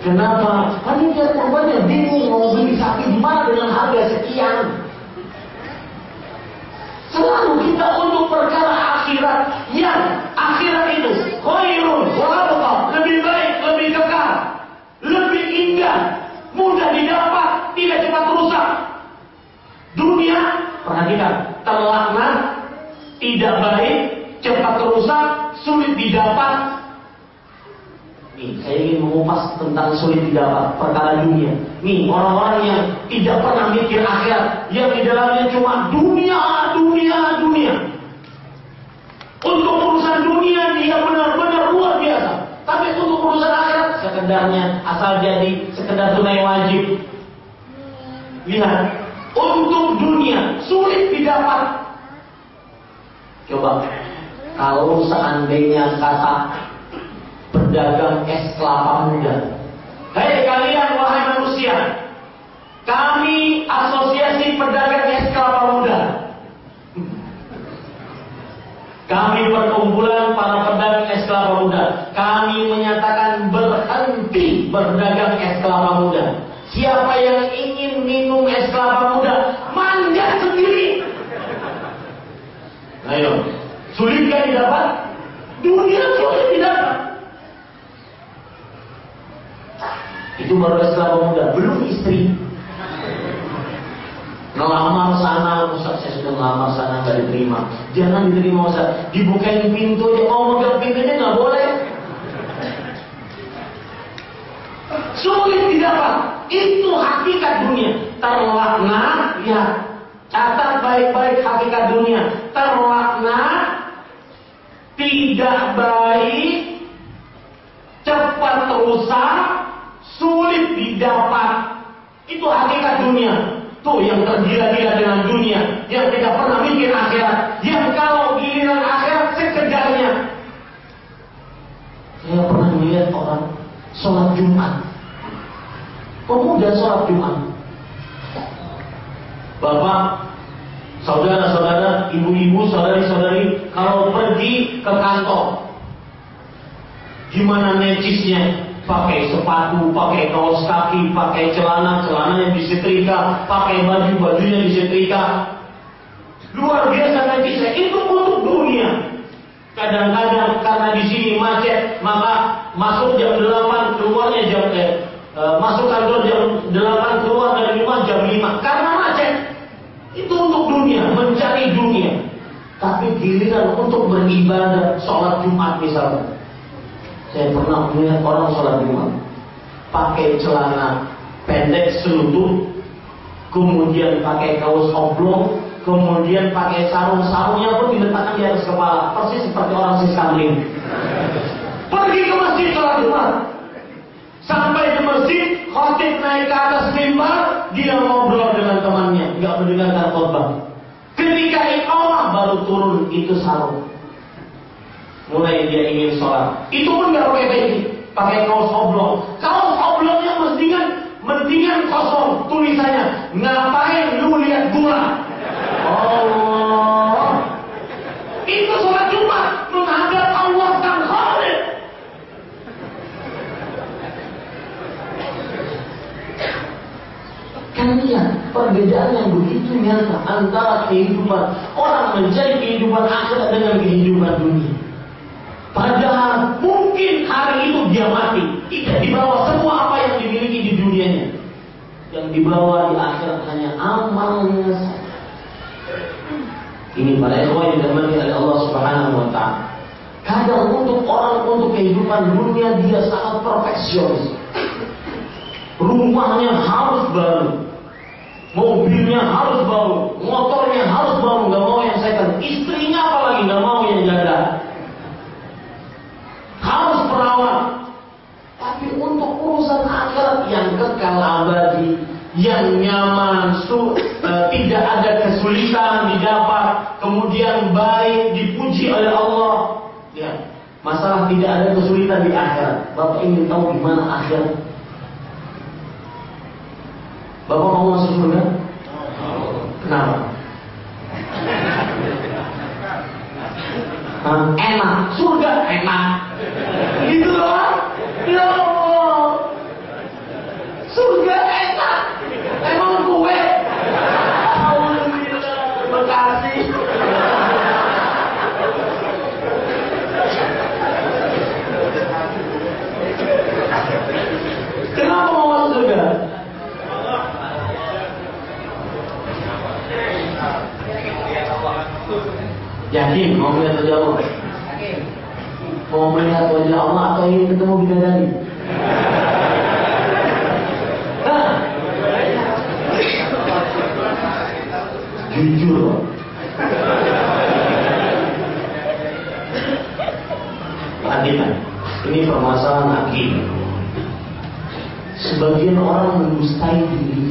Kenapa? Panitia kurbannya bingung mau beli sapi mana dengan harga sekian. Selalu kita untuk perkara akhirat yang akhirat itu khairun lebih baik, lebih kekal, lebih indah, mudah didapat, tidak cepat rusak. Dunia, perhatikan, terlaknat, tidak baik, cepat rusak, sulit didapat, Nih, saya ingin mengupas tentang sulit didapat perkara dunia. Nih, orang-orang yang tidak pernah mikir akhirat, yang di dalamnya cuma dunia, dunia, dunia. Untuk urusan dunia dia benar-benar luar biasa. Tapi untuk urusan akhirat sekedarnya asal jadi sekedar tunai wajib. Lihat, untuk dunia sulit didapat. Coba, kalau seandainya kata berdagang es kelapa muda. Hei kalian wahai manusia, kami asosiasi pedagang es kelapa muda. Kami perkumpulan para pedagang. Kami menyatakan berhenti berdagang es kelapa muda. Siapa yang ingin minum es kelapa muda, manjat sendiri. Ayo, sulitkah didapat? Dunia sulit didapat. Itu baru selama muda, belum istri. Ngelamar sana, Ustaz saya sudah ngelamar sana gak diterima. Jangan diterima Ustaz, dibukain pintu aja, mau megang pintunya nggak boleh. Sulit didapat. Itu hakikat dunia. Terlaknat, ya. Catat baik-baik hakikat dunia. Terlaknat, tidak baik, cepat rusak, sulit didapat. Itu hakikat dunia. Tuh yang tergila-gila dengan dunia, yang tidak pernah mikir akhirat, yang kalau giliran akhirat sekedarnya. Saya pernah melihat orang sholat Jumat, pemuda sholat Jumat. Bapak, saudara-saudara, ibu-ibu, saudari-saudari, kalau pergi ke kantor, gimana necisnya? pakai sepatu, pakai kaos kaki, pakai celana, celananya disetrika, pakai baju, bajunya disetrika. Luar biasa najisnya. Itu untuk dunia. Kadang-kadang karena di sini macet, maka masuk jam 8, keluarnya jam eh, masuk kantor jam 8, keluar dari rumah jam 5. Karena macet. Itu untuk dunia, mencari dunia. Tapi giliran untuk beribadah, sholat Jumat misalnya saya pernah melihat orang sholat Jumat pakai celana pendek selutut, kemudian pakai kaos oblong, kemudian pakai sarung-sarungnya pun diletakkan di atas kepala, persis seperti orang siskamling. Pergi ke masjid sholat Jumat. Sampai di masjid, khotib naik ke atas mimbar, dia ngobrol dengan temannya, nggak mendengarkan khotbah. Ketika iqamah baru turun itu sarung mulai dia ingin sholat. Itu pun nggak pakai peci, pakai kaos oblong. Kaos oblongnya mendingan mendingan kosong tulisannya. Ngapain lu lihat gula? Oh, itu sholat Jumat Allah sang Khalid. Perbedaan yang begitu nyata antara kehidupan orang mencari kehidupan akhirat dengan kehidupan dunia. Padahal mungkin hari itu dia mati, tidak dibawa semua apa yang dimiliki di dunianya. Yang dibawa di akhirat hanya amalnya saja. Ini para ikhwan yang dimiliki oleh Allah Subhanahu wa taala. Kadang untuk orang untuk kehidupan dunia dia sangat perfeksionis. Rumahnya harus baru, mobilnya harus baru, motornya harus baru, nggak mau yang second. Istrinya apalagi nggak mau yang janda. Harus perawat. Tapi untuk urusan akhirat yang kekal abadi, yang nyaman, su, e, tidak ada kesulitan didapat, kemudian baik dipuji oleh Allah. Ya, masalah tidak ada kesulitan di akhirat. Bapak ingin tahu di mana akhirat? Bapak mau masuk surga? Kenapa? Hah? Enak, surga enak. Gitu doang? Ya Allah. Surga enak. Emang kue? Alhamdulillah. Terima kasih. Kenapa mau masuk surga? Yakin mau melihat wajah Allah? Mau melihat wajah Allah atau ingin ketemu bidadari? Hah? Jujur Perhatikan Ini permasalahan akidah Sebagian orang mendustai dirinya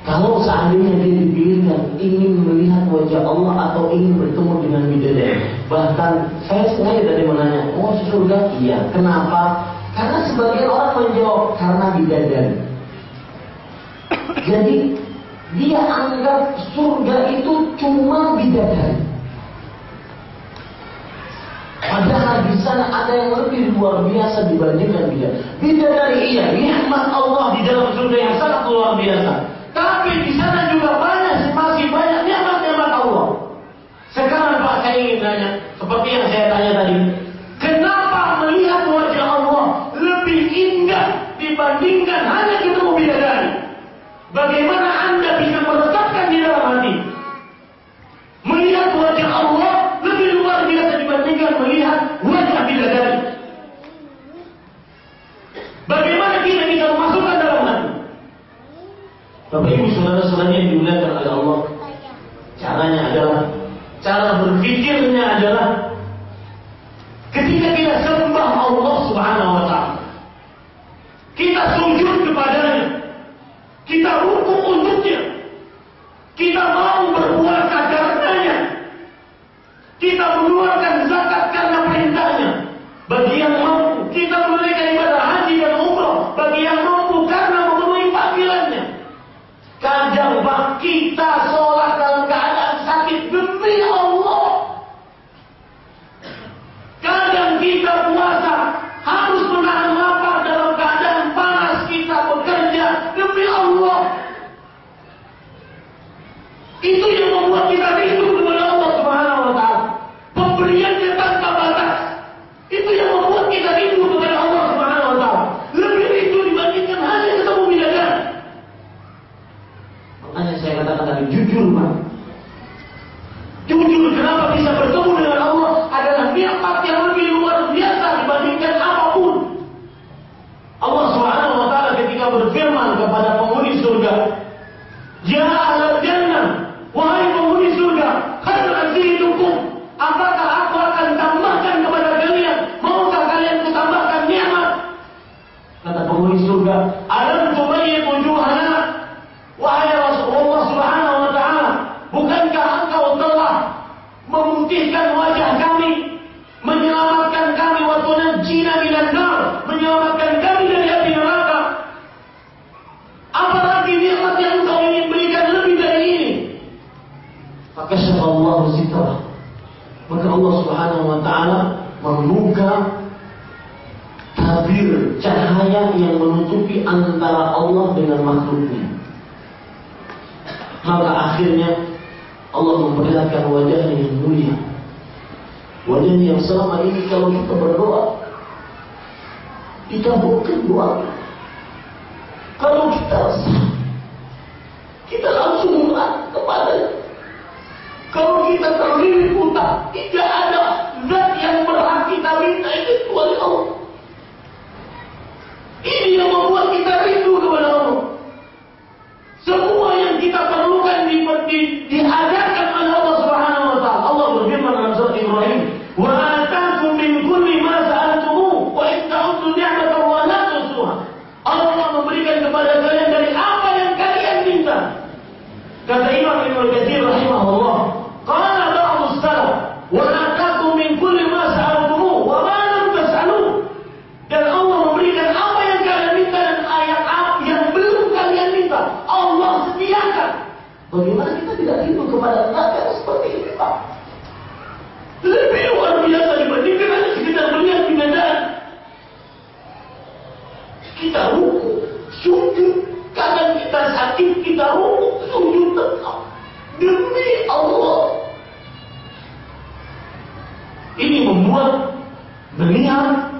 kalau seandainya dia dipilihkan ingin melihat wajah Allah atau ingin bertemu dengan bidadari, bahkan saya sengaja tadi menanya, oh surga? Iya. Kenapa? Karena sebagian orang menjawab karena bidadari. Jadi dia anggap surga itu cuma bidadari. Padahal di sana ada yang lebih luar biasa dibandingkan bidadari. Bidadari iya, nikmat Allah di dalam surga yang sangat luar biasa. Tapi di sana juga banyak masih banyak nikmat-nikmat Allah. Sekarang Pak saya ingin tanya, seperti yang saya tanya tadi, kenapa melihat wajah Allah lebih indah dibandingkan hanya ketemu bidadari? Bagaimana Anda bisa meletakkan di dalam hati? Melihat wajah Allah lebih luar biasa dibandingkan melihat wajah bidadari. Bagaimana kita bisa memasukkan dalam hati? Bapak Ibu saudara-saudara yang dimuliakan oleh Allah, caranya adalah cara berpikirnya adalah ketika kita sembah Allah Subhanahu wa taala. Kita sujud kepadanya. Kita rukuk untuknya. Kita mau berpuasa karenanya. Kita mengeluarkan zakat karena perintahnya. Bagi yang mampu, kita menunaikan ibadah haji dan umrah. Bagi yang mampu karena memenuhi panggilannya. Kadang bak kita sholat dalam keadaan sakit demi Allah. Kadang kita puasa harus menahan lapar dalam keadaan panas kita bekerja demi Allah. Itu yang membuat kita rindu kepada Allah Subhanahu wa taala. Pemberiannya tanpa batas. Itu yang membuat kita rindu kepada Allah Subhanahu wa taala. Lebih rindu dibandingkan hanya ketemu bidadari. Makanya saya katakan tadi jujur Pak. Jujur kenapa bisa bertemu dengan Allah adalah nikmat yang lebih luar biasa dibandingkan apa pun. Allah Subhanahu wa taala ketika berfirman kepada penghuni surga, "Ya ahlal jannah, wahai penghuni surga, hal azidukum, apakah aku akan tambahkan kepada kalian? Maukah kalian kutambahkan nikmat?" Kata penghuni surga, "Alam tubayyib wujuhana?" Wahai Rasulullah Subhanahu wa taala, bukankah engkau telah memutihkan wajah kami, menyelamatkan kami waktu najina minan nar, menyelamatkan kami dari api neraka? Apalagi nikmat yang engkau ingin berikan lebih dari ini? Maka Allah sitrah. Maka Allah Subhanahu wa taala membuka tabir hadir cahaya yang menutupi antara Allah dengan makhluknya. Maka akhirnya Allah memperlihatkan wajahnya yang mulia. Wajahnya yang selama ini kalau kita berdoa, kita bukan doa. Kalau kita kita langsung kepada kalau kita terlilit utang, tidak ada zat yang berhak kita minta itu kecuali Allah. Ini yang membuat kita rindu kepada Allah. Semua yang kita perlukan di, di, dihadirkan oleh Allah Subhanahu wa taala. Allah berfirman dalam surat Ibrahim, "Wa atakum min kulli ma sa'altumu wa in ta'uddu ni'matallahi la tuhsuha." Allah memberikan kepada kalian dari apa yang kalian minta. Kata Imam Ibnu Katsir rahimahullah, qala ba'd salaf, "Wa atakum min kulli ma sa'altumu wa ma lam tas'alu." Dan Allah memberikan apa yang kalian minta dan ayat apa yang belum kalian minta. Allah sediakan. Bagaimana kita tidak rindu kepada zat yang seperti ini, Pak? Lebih luar biasa dibandingkan hanya sekedar melihat bidadari. Kita ruku, sujud. Kadang kita sakit, kita ruku, sujud tetap. Demi Allah. Ini membuat melihat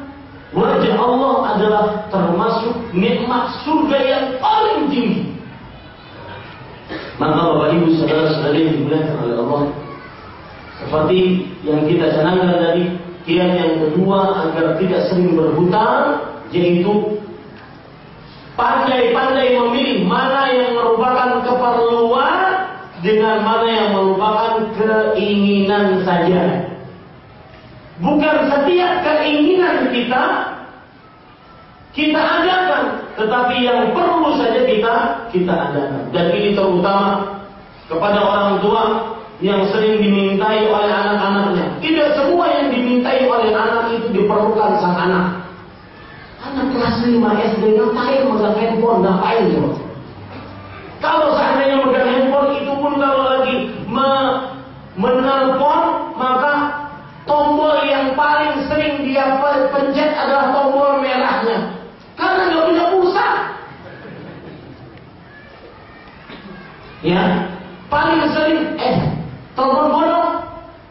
wajah Allah adalah termasuk nikmat surga yang paling tinggi. Maka Bapak Ibu saudara-saudari yang dimuliakan oleh Allah, seperti yang kita senangkan tadi, kiat yang kedua agar tidak sering berhutang, yaitu pandai-pandai memilih mana yang merupakan keperluan dengan mana yang merupakan keinginan saja. Bukan setiap keinginan kita kita adakan, tetapi yang perlu saja kita kita adakan. Dan ini terutama kepada orang tua yang sering dimintai oleh anak-anaknya. Tidak semua yang dimintai oleh anak itu diperlukan sang anak. Anak kelas 5 SD ngapain megang handphone? Ngapain coba? Kalau seandainya megang handphone itu pun kalau lagi me menelpon maka tombol yang paling sering dia pencet adalah tombol merahnya. Karena nggak punya pulsa. Ya, paling sering eh tombol bodoh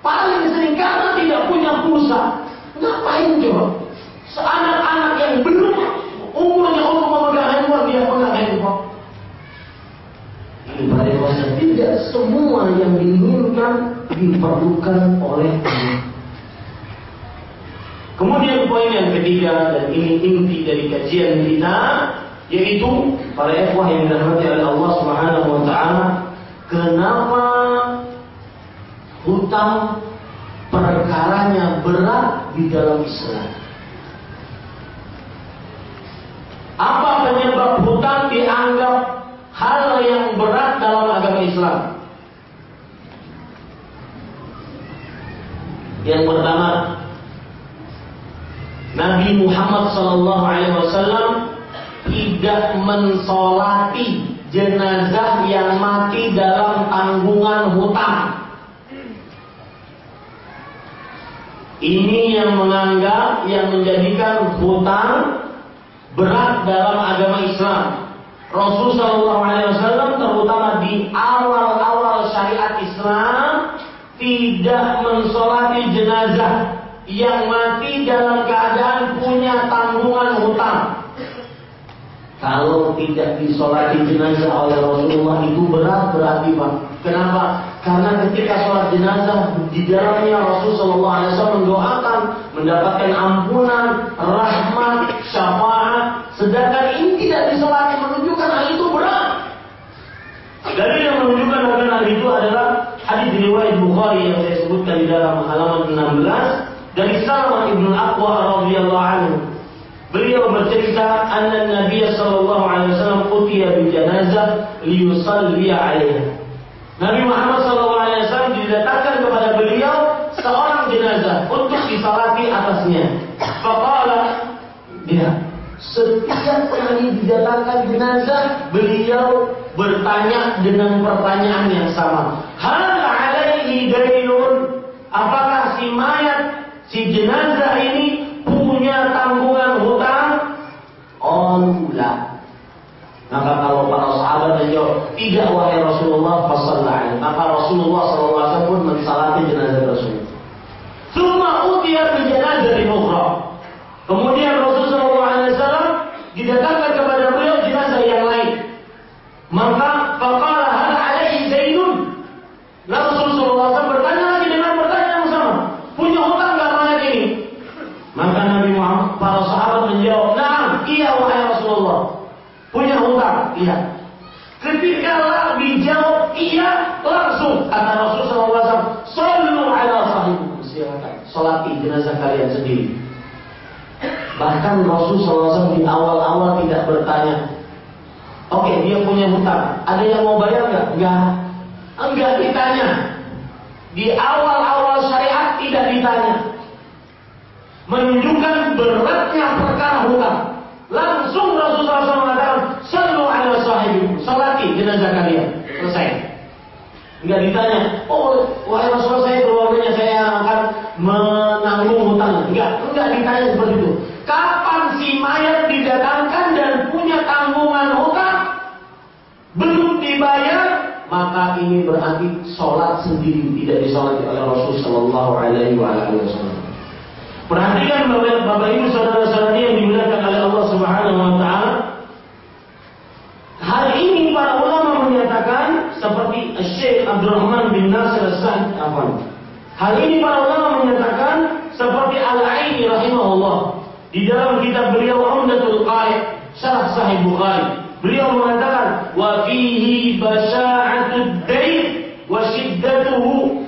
paling sering karena tidak punya pulsa. Ngapain coba? Seanak-anak yang belum umurnya untuk memegang handphone dia pegang handphone. Ini pada dewasa tidak semua yang diinginkan diperlukan oleh Allah. Kemudian poin yang ketiga dan ini inti dari kajian kita yaitu para ikhwah yang dirahmati oleh Allah Subhanahu wa taala kenapa hutang perkaranya berat di dalam Islam. Apa penyebab hutang dianggap hal yang berat dalam agama Islam? Yang pertama, Nabi Muhammad Sallallahu Alaihi Wasallam tidak mensolati jenazah yang mati dalam tanggungan hutang. Ini yang menganggap yang menjadikan hutang berat dalam agama Islam. Rasul Shallallahu Alaihi Wasallam terutama di awal-awal syariat Islam tidak mensolati jenazah yang mati dalam keadaan punya tanggungan hutang. Kalau tidak disolati jenazah oleh Rasulullah itu berat berarti pak. Kenapa? Karena ketika sholat jenazah di dalamnya Rasulullah SAW mendoakan mendapatkan ampunan, rahmat, syafaat. Sedangkan ini tidak disolati menunjukkan hal itu berat. Dari yang menunjukkan akan hal itu adalah hadis riwayat Bukhari yang saya sebutkan di dalam halaman 16 dari Salman ibnu Aqwa radhiyallahu anhu. Beliau bercerita anna Nabi sallallahu alaihi wasallam utiya bi janazah liyusalli 'alaiha. Nabi Muhammad sallallahu alaihi wasallam didatangkan kepada beliau seorang jenazah untuk disalati atasnya. Setiap kali didatangkan jenazah, beliau bertanya dengan pertanyaan yang sama. Hal alaihi dainun? Apakah si mayat, si jenazah ini punya tanggungan hutang? Oh, tidak. Maka kalau para sahabat menjawab, tidak wahai Rasulullah fasallallahu Maka Rasulullah SAW pun mensalati jenazah Rasulullah. Semua utia jenazah di Mukhra. Kemudian jenazah kalian sendiri. Bahkan Rasulullah SAW di awal-awal tidak bertanya, Oke, dia punya hutang. Ada yang mau bayar nggak? Enggak. Enggak ditanya. Di awal-awal syariat tidak ditanya. Menunjukkan beratnya perkara hutang. Langsung Rasulullah SAW mengatakan, Sallu ala sahibikum. Salati jenazah kalian. Selesai. Enggak ditanya, oh wahai Rasulullah saya keluarganya saya akan menanggung hutang. Enggak, enggak ditanya seperti itu. Kapan si mayat didatangkan dan punya tanggungan hutang belum dibayar, maka ini berarti sholat sendiri tidak disolati oleh Rasul Shallallahu Alaihi Wasallam. Perhatikan bapak, bapak ibu saudara-saudari yang dimuliakan oleh Allah Subhanahu Wa Taala. Hal ini para ulama menyatakan seperti Syekh Abdurrahman bin Nasir Sa'id Hal ini para ulama menyatakan seperti Al-Aini rahimahullah di dalam kitab beliau Umdatul Qari, Syarah Sahih Bukhari, beliau mengatakan wa fihi basya'atud dain wa shiddatuhu.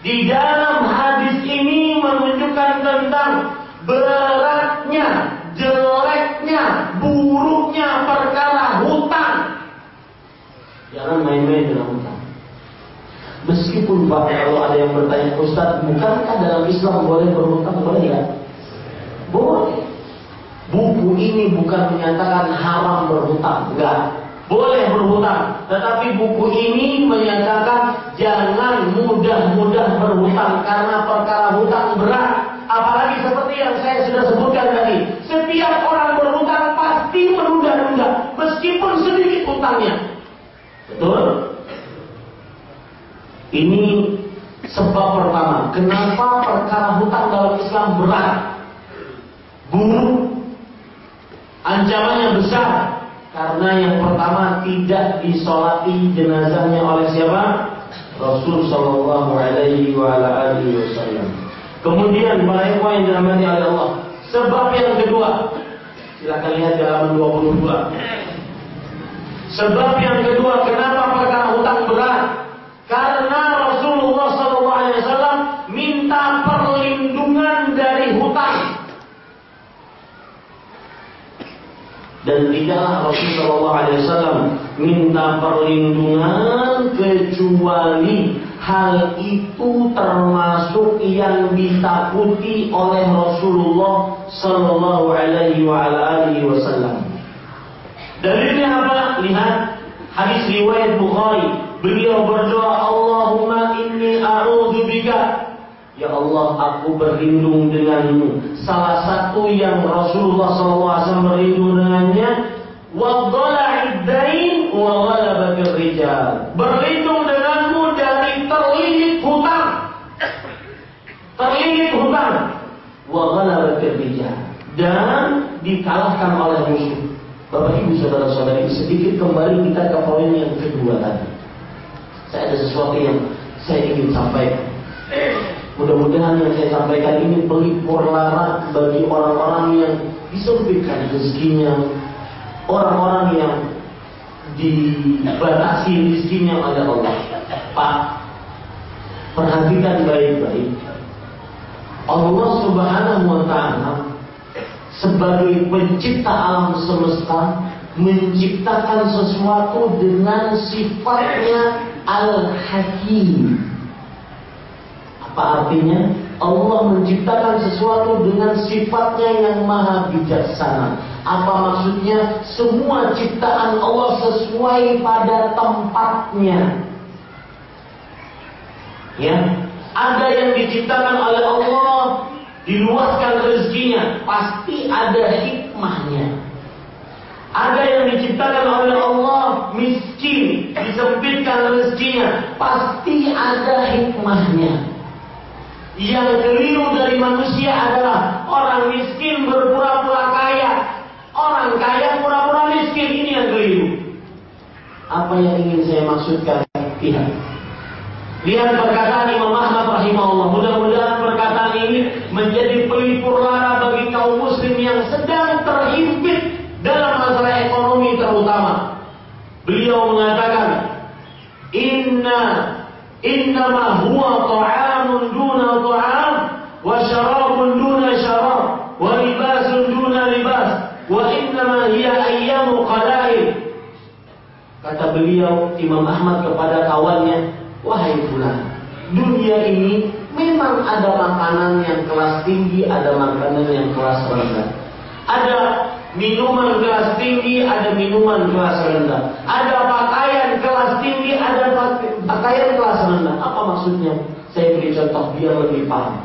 Di dalam hadis ini menunjukkan tentang beratnya, jeleknya, buruknya perkara hutang. Jangan main-main hutang. Meskipun Bapak kalau ada yang bertanya, Ustaz, bukankah dalam Islam boleh berhutang? Boleh ya? Boleh. Buku ini bukan menyatakan haram berhutang, enggak. Boleh berhutang, tetapi buku ini menyatakan jangan mudah-mudah berhutang karena perkara hutang berat. Apalagi seperti yang saya sudah sebutkan tadi, setiap orang berhutang pasti menunda-nunda, meskipun sedikit hutangnya. Betul? Ini sebab pertama, kenapa perkara hutang dalam Islam berat? buruk, ancamannya besar karena yang pertama tidak disolati jenazahnya oleh siapa? Rasul Shallallahu Alaihi Wasallam. Kemudian ikhwan yang dirahmati oleh Allah. Sebab yang kedua, silakan lihat di halaman 22. Sebab yang kedua, kenapa perkara hutang berat? Karena Rasulullah SAW minta perlindungan dari hutang. dan tidaklah Rasulullah SAW minta perlindungan kecuali hal itu termasuk yang ditakuti oleh Rasulullah Sallallahu Alaihi Wasallam. Apa? Lihat hadis riwayat Bukhari. Beliau berdoa, Allahumma inni a'udzubika. Ya Allah, aku berlindung denganmu. Salah satu yang Rasulullah SAW berlindung dengannya, wadzala'iddain wa rijal. Berlindung denganmu dari terlilit hutang. Terlilit hutang wa ghalabatir rijal dan dikalahkan oleh musuh. Bapak Ibu saudara-saudari sedikit kembali kita ke poin yang kedua tadi. Saya ada sesuatu yang saya ingin sampaikan. Mudah-mudahan yang saya sampaikan ini pelipur lara bagi orang-orang yang disempitkan rezekinya, orang-orang yang dibatasi rezekinya oleh Allah. Pak, perhatikan baik-baik. Allah Subhanahu wa taala sebagai pencipta alam semesta menciptakan sesuatu dengan sifatnya al-hakim apa artinya? Allah menciptakan sesuatu dengan sifatnya yang maha bijaksana. Apa maksudnya? Semua ciptaan Allah sesuai pada tempatnya. Ya, ada yang diciptakan oleh Allah diluaskan rezekinya, pasti ada hikmahnya. Ada yang diciptakan oleh Allah miskin, disempitkan rezekinya, pasti ada hikmahnya. Yang keliru dari manusia adalah orang miskin berpura-pura kaya, orang kaya pura-pura miskin. Ini yang keliru. Apa yang ingin saya maksudkan? Lihat. Lihat perkataan Imam Ahmad rahimahullah. Mudah-mudahan perkataan ini menjadi pelipur lara bagi kaum muslim yang sedang terhimpit dalam masalah ekonomi terutama. Beliau mengatakan, Inna innama huwa ta'amun duna ta'am wa syarabun duna syarab wa libasun duna libas wa innama hiya ayyamu qalail. Kata beliau Imam Ahmad kepada kawannya, wahai fulan, dunia ini memang ada makanan yang kelas tinggi, ada makanan yang kelas rendah. Ada Minuman kelas tinggi, ada minuman kelas rendah. Ada pakaian kelas tinggi, ada pakaian kelas rendah. Apa maksudnya? Saya beri contoh biar lebih paham.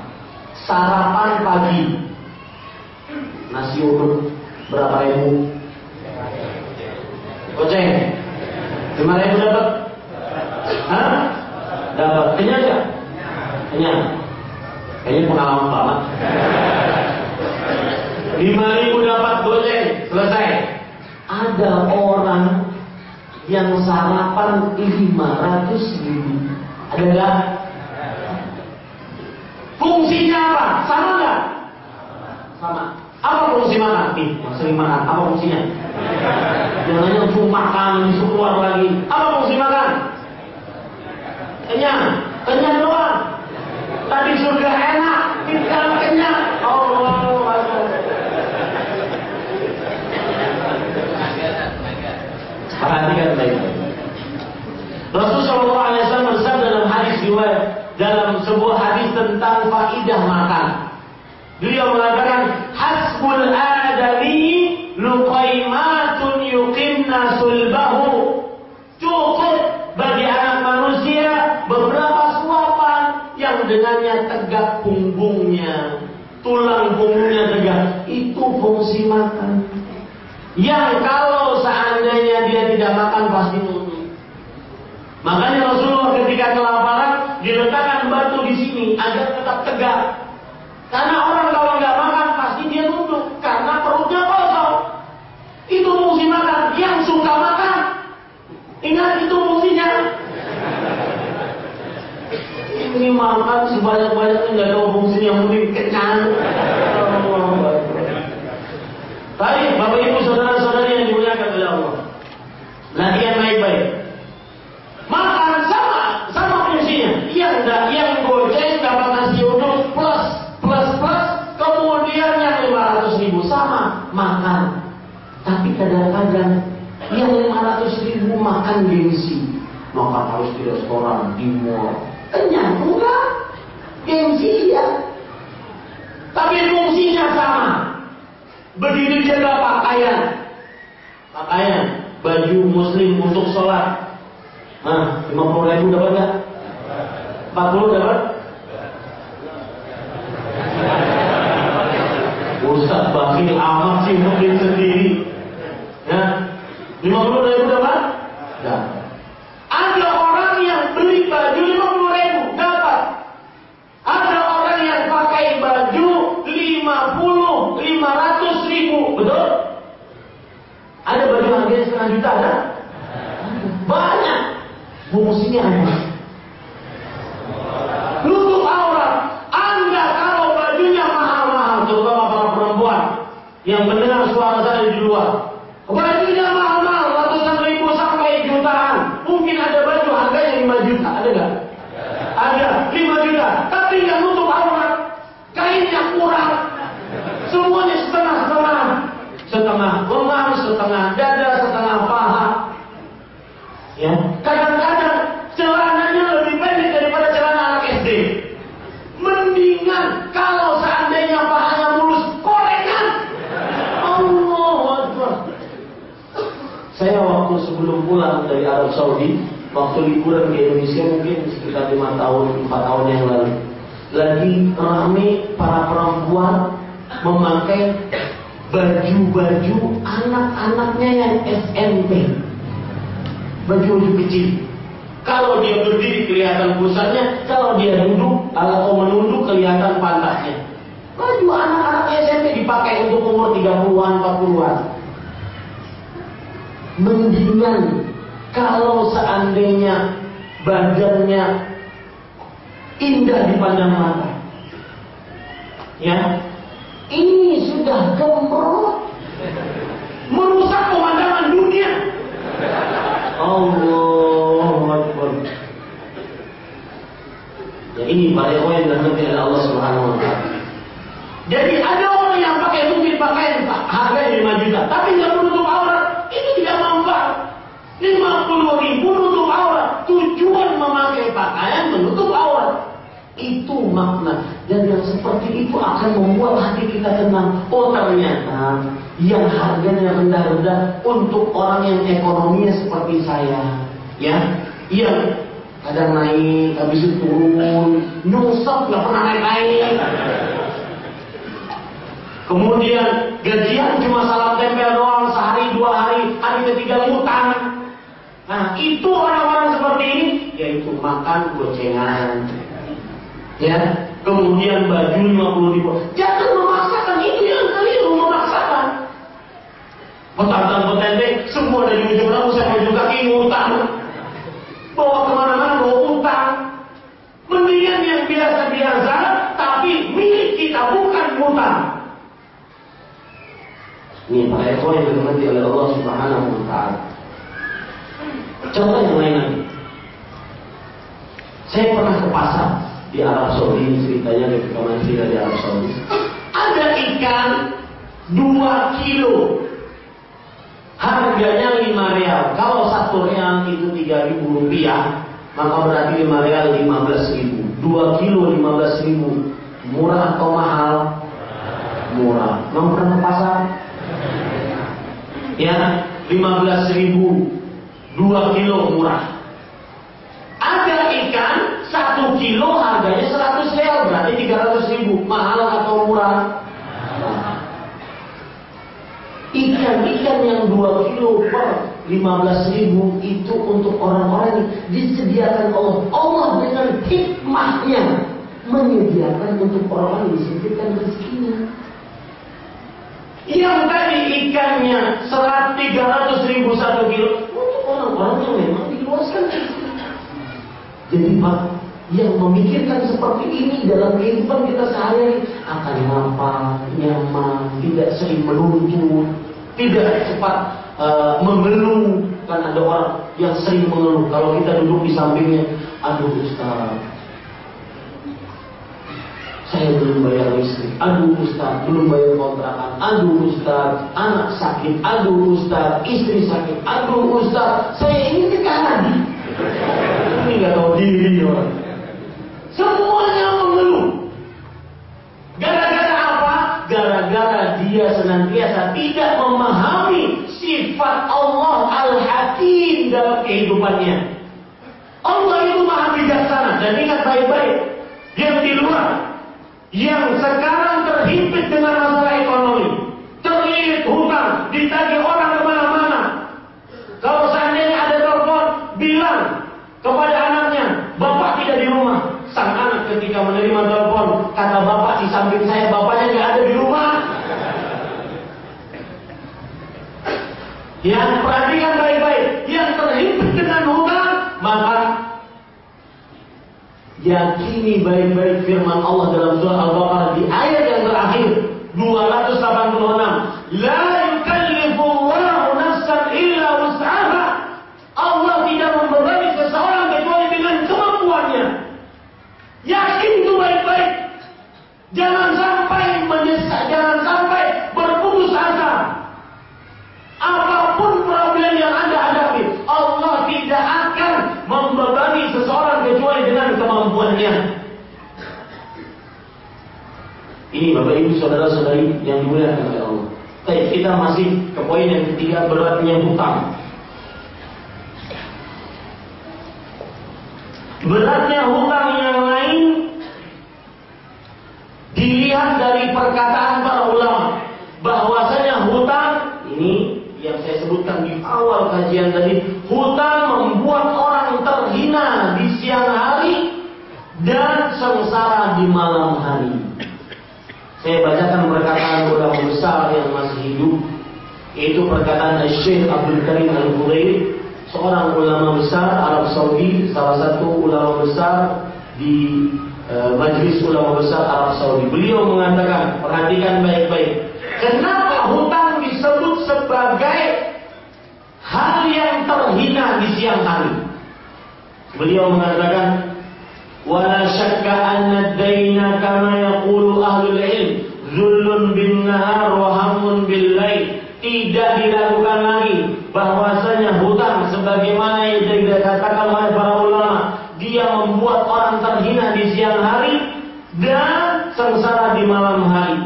Sarapan pagi. Nasi uduk berapa ribu? Goceng. Lima ribu dapat? Hah? Dapat. Kenyang nggak? Kenyang. Kayaknya pengalaman banget. Lima ribu dapat goceng, selesai. Ada orang yang sarapan lima ratus ribu. Ada nggak? Fungsinya apa? Sama nggak? Sama. Apa fungsi makan? Nih, sering makan. Apa fungsinya? Jangan langsung makan, langsung keluar lagi. Apa fungsi makan? Kenyang doang. Tadi surga enak, tinggal kenyang. Allah. Perhatikan baik-baik. Rasulullah SAW bersabda dalam hadis riwayat dalam sebuah hadis tentang faidah makan. Beliau mengatakan hasbul adami luqaimatun yuqimna sulbahu. Cukup bagi anak manusia beberapa suapan yang dengannya tegak punggungnya, tulang punggungnya tegak. Itu fungsi makan. Yang kalau seandainya dia tidak makan pasti nutup. Makanya Rasulullah ketika kelaparan diletakkan batu di sini agar tetap tegak. Karena orang kalau nggak makan pasti dia nutup karena perutnya kosong. Itu fungsi makan. Yang suka makan, ingat itu fungsinya. Ini makan sebanyak-banyaknya nggak tahu fungsinya yang penting kenyang. Baik, Bapak Ibu saudara-saudari yang dimuliakan oleh Allah. Latihan baik-baik. Makan sama, sama fungsinya. Yang enggak, yang gojek dapat nasi uduk plus, plus, plus, kemudian yang 500 ribu sama makan. Tapi kadang-kadang yang 500 ribu makan gengsi. Makan harus di restoran, di mall. Kenyang enggak? Gengsi ya. Tapi fungsinya sama. Begitu jaga pakaian. Pakaian. Baju muslim untuk sholat. Nah, 50 ribu dapat nggak? 40 dapat? Ustaz bakil amat sih mungkin sendiri. Ya, 50 ribu dapat? Dapat. Ada orang yang beli baju 50 ribu dapat. Ada orang yang pakai baju 50, 500 ribu, betul? Ada baju harganya setengah juta ada? Banyak. Fungsinya apa? Nutup aurat. Anda kalau bajunya mahal-mahal, terutama para perempuan yang mendengar suara saya di luar. Bajunya mahal-mahal, ratusan ribu sampai jutaan. Mungkin ada baju harganya 5 juta, ada nggak? Ada 5 juta, tapi nggak nutup aurat. Kainnya kurang. Semuanya setengah-setengah. Setengah lengan, setengah dada, setengah paha. Ya, kadang-kadang celananya lebih pendek daripada celana anak SD. Mendingan kalau seandainya pahanya mulus, korengan. Allah Akbar. Saya waktu sebelum pulang dari Arab Saudi, waktu liburan di Indonesia mungkin sekitar lima tahun, empat tahun yang lalu, lagi ramai para perempuan memakai baju-baju anak-anaknya yang SMP. Baju-baju kecil. Kalau dia berdiri kelihatan pusatnya, kalau dia duduk atau menunduk kelihatan pantatnya. Baju anak-anak SMP dipakai untuk umur 30-an, 40-an. Mendingan kalau seandainya badannya indah dipandang mata. Ya, ini sudah gemerlap merusak pemandangan dunia. Allah Akbar. Ya ini para yang dirahmati oleh Allah Subhanahu wa taala. Jadi ada orang yang pakai mungkin pakaian harganya 5 juta, tapi nggak menutup aurat, itu tidak manfaat. 50 ribu menutup aurat. Tujuan memakai pakaian menutup aurat. Itu makna. Dan yang seperti itu akan membuat hati kita tenang. Oh ternyata yang harganya rendah-rendah untuk orang yang ekonominya seperti saya. Ya, yang kadang naik, habis itu turun, nyungsep nggak pernah naik-naik. Kemudian gajian cuma salam tempel doang sehari dua hari, hari ketiga ngutang. Nah itu orang-orang seperti ini, yaitu makan gocengan. Ya, kemudian baju 50 ribu. Jangan memaksakan itu yang keliru memaksakan. Petantang petente semua dari ujung rambut sampai ujung kaki ngutang. Bawa ke mana-mana bawa utang. Mendingan yang biasa-biasa tapi milik kita bukan utang. Ini para ekor yang dirahmati oleh Allah Subhanahu wa taala. Contoh yang lain lagi. Saya pernah ke pasar di Arab Saudi, ceritanya ketika masih dari Arab Saudi. Ada ikan 2 kilo. Harganya 5 real. Kalau satu real itu 3 ribu rupiah, maka berarti 5 real 15 ribu. 2 kilo 15 ribu. Murah atau mahal? Murah. Mau pernah pasar? Ya, 15 ribu 2 kilo murah. Ada ikan 1 kilo harganya 100 real berarti 300 ribu. Mahal atau murah? Ikan-ikan yang 2 kilo per 15 ribu itu untuk orang-orang yang disediakan Allah. Allah dengan hikmahnya menyediakan untuk orang-orang yang disediakan rezekinya. Yang tadi ikannya serat 300 ribu satu kilo untuk orang-orang yang memang diluaskan. Jadi Pak, yang memikirkan seperti ini dalam kehidupan kita sehari akan lapar, nyaman, tidak sering menuntut, tidak cepat uh, mengeluh. Kan ada orang yang sering mengeluh. Kalau kita duduk di sampingnya, aduh Ustaz, saya belum bayar listrik. Aduh Ustaz, belum bayar kontrakan. Aduh Ustaz, anak sakit. Aduh Ustaz, istri sakit. Aduh Ustaz, saya ini tekanan. Ini nggak tahu diri orang. Semuanya mengeluh. Gara-gara apa? Gara-gara dia senantiasa tidak memahami sifat Allah Al-Hakim dalam kehidupannya. Allah itu maha bijaksana dan ingat baik-baik yang di luar yang sekarang terhimpit dengan masalah ekonomi, terlilit hutang, ditagih orang ke mana-mana. Kalau seandainya ada telepon, bilang kepada anaknya, bapak tidak di rumah. Sang anak ketika menerima telepon, kata bapak di samping saya, bapaknya nggak ada di rumah. Yang perhatikan baik-baik, yang terhimpit dengan hutang, maka yakini baik-baik firman Allah dalam surah Al-Baqarah di ayat yang terakhir 286. La dunia. Ini Bapak Ibu saudara-saudari yang dimuliakan oleh Allah. Tapi kita masih ke poin yang ketiga beratnya hutang. Beratnya hutang yang lain dilihat dari perkataan para ulama bahwasanya hutang ini yang saya sebutkan di awal kajian tadi, hutang membuat dan sengsara di malam hari. Saya bacakan perkataan ulama besar yang masih hidup, yaitu perkataan Syekh Abdul Karim Al-Qudair, seorang ulama besar Arab Saudi, salah satu ulama besar di uh, Majelis Ulama Besar Arab Saudi. Beliau mengatakan, perhatikan baik-baik, kenapa hutang disebut sebagai hal yang terhina di siang hari? Beliau mengatakan, ولا شك أن الدين كما يقول أهل العلم ذل بالنهار وهم بالليل tidak diragukan lagi bahwasanya hutang sebagaimana yang dikatakan oleh para ulama dia membuat orang terhina di siang hari dan sengsara di malam hari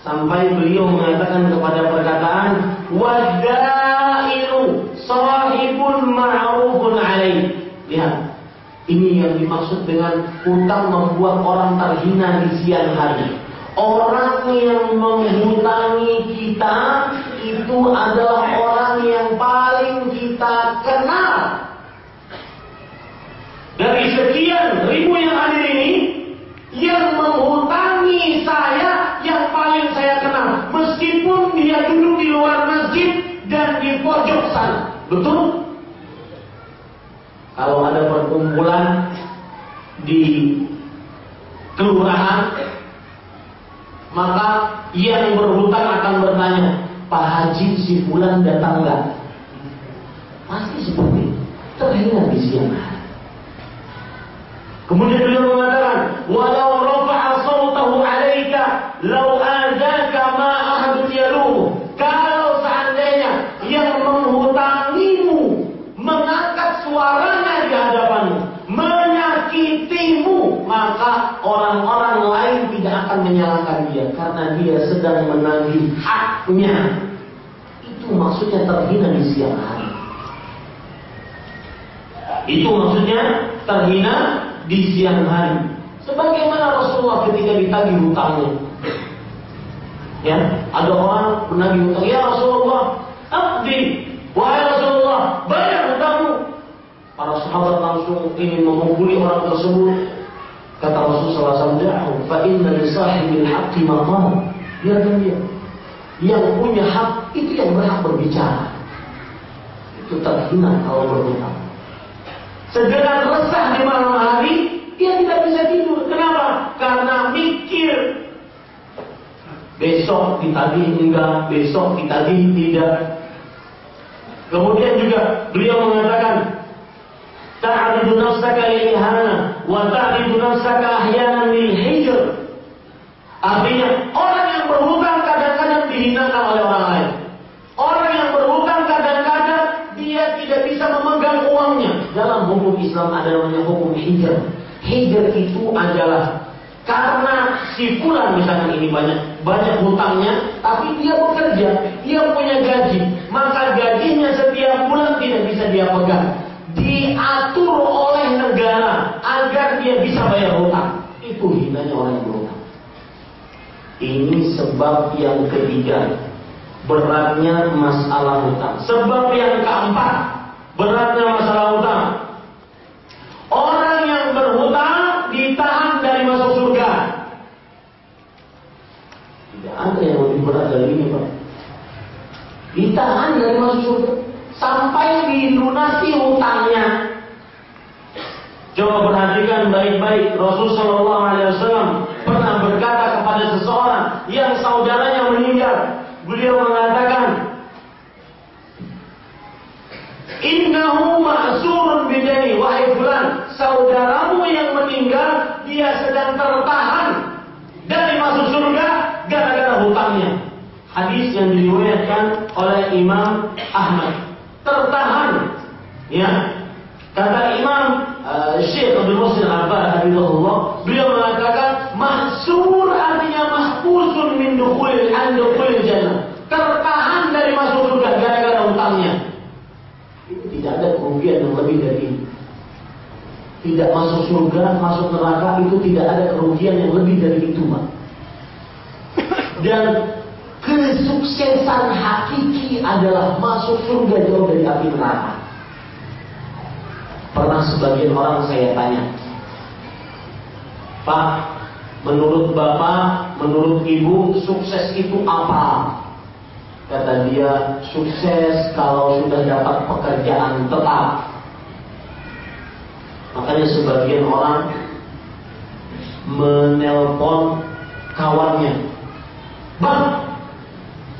sampai beliau mengatakan kepada perkataan wadailu sahibun ma'rufun alaih lihat ini yang dimaksud dengan hutang membuat orang terhina di siang hari. Orang yang menghutangi kita itu adalah orang yang paling kita kenal. Dari sekian ribu yang hadir ini, yang menghutangi saya yang paling saya kenal. Meskipun dia duduk di luar masjid dan di pojok sana. Betul? Kalau ada perkumpulan di kelurahan, maka yang berhutang akan bertanya, Pak Haji si bulan datang enggak? Pasti seperti itu. Terhina di siang hari. Kemudian beliau mengatakan, walau rafa'a sautahu alaika law azaka ma ahadun yaluhu. Kalau seandainya yang menghutangimu mengangkat suara maka orang-orang lain tidak akan menyalahkan dia karena dia sedang menagih haknya. Maksudnya terhina di siang hari. Itu maksudnya terhina di siang hari. Sebagaimana Rasulullah ketika ditagih hutangnya. Ya, ada orang menagih hutang, ya Rasulullah, abdi, wahai Rasulullah, bayar hutangmu. Para sahabat langsung ingin memukuli orang tersebut, Kata Rasulullah SAW, Da'u fa inna li sahibil haqqi maqam. Biarkan dia. Yang punya hak itu yang berhak berbicara. Itu terhina kalau berhutang. Segera resah di malam hari, dia tidak bisa tidur. Kenapa? Karena mikir besok ditagih enggak, besok ditagih tidak. Kemudian juga beliau mengatakan ta'ridu nafsaka lil ihana wa ta'ridu nafsaka ahyanan lil hijr. Artinya orang yang berhutang dihinakan oleh orang lain. Orang yang berhutang kadang-kadang dia tidak bisa memegang uangnya. Dalam hukum Islam ada namanya hukum hijr. Hijr itu adalah karena si fulan misalkan ini banyak banyak hutangnya, tapi dia bekerja, dia punya gaji, maka gajinya setiap bulan tidak bisa dia pegang diatur oleh negara agar dia bisa bayar hutang. Itu hinanya orang yang berhutang. Ini sebab yang ketiga. Beratnya masalah hutang. Sebab yang keempat. Beratnya masalah hutang. Orang yang berhutang ditahan dari masuk surga. Tidak ada yang lebih berat dari ini Pak. Ditahan dari masuk surga sampai dilunasi hutangnya. Coba perhatikan baik-baik Rasulullah berkata kepada seseorang yang saudaranya meninggal. Beliau mengatakan, Innahu ma'surun bidani wahai fulan, saudaramu yang meninggal dia sedang tertahan dari masuk surga gara-gara hutangnya. Hadis yang diriwayatkan oleh Imam Ahmad tertahan. Ya, kata Imam uh, Syekh Abdul Muhsin Al-Abbas Habibullah, beliau mengatakan mahsur artinya mahfusun min dukhulil an dukhulil jannah. Tertahan dari masuk surga gara-gara hutangnya. Itu tidak ada kerugian yang lebih dari ini. Tidak masuk surga, masuk neraka itu tidak ada kerugian yang lebih dari itu, Pak. Dan ke Kesuksesan hakiki adalah masuk surga jauh dari api neraka. Pernah sebagian orang saya tanya, Pak, menurut Bapak, menurut Ibu, sukses itu apa? Kata dia, sukses kalau sudah dapat pekerjaan tetap. Makanya sebagian orang menelpon kawannya. Bang,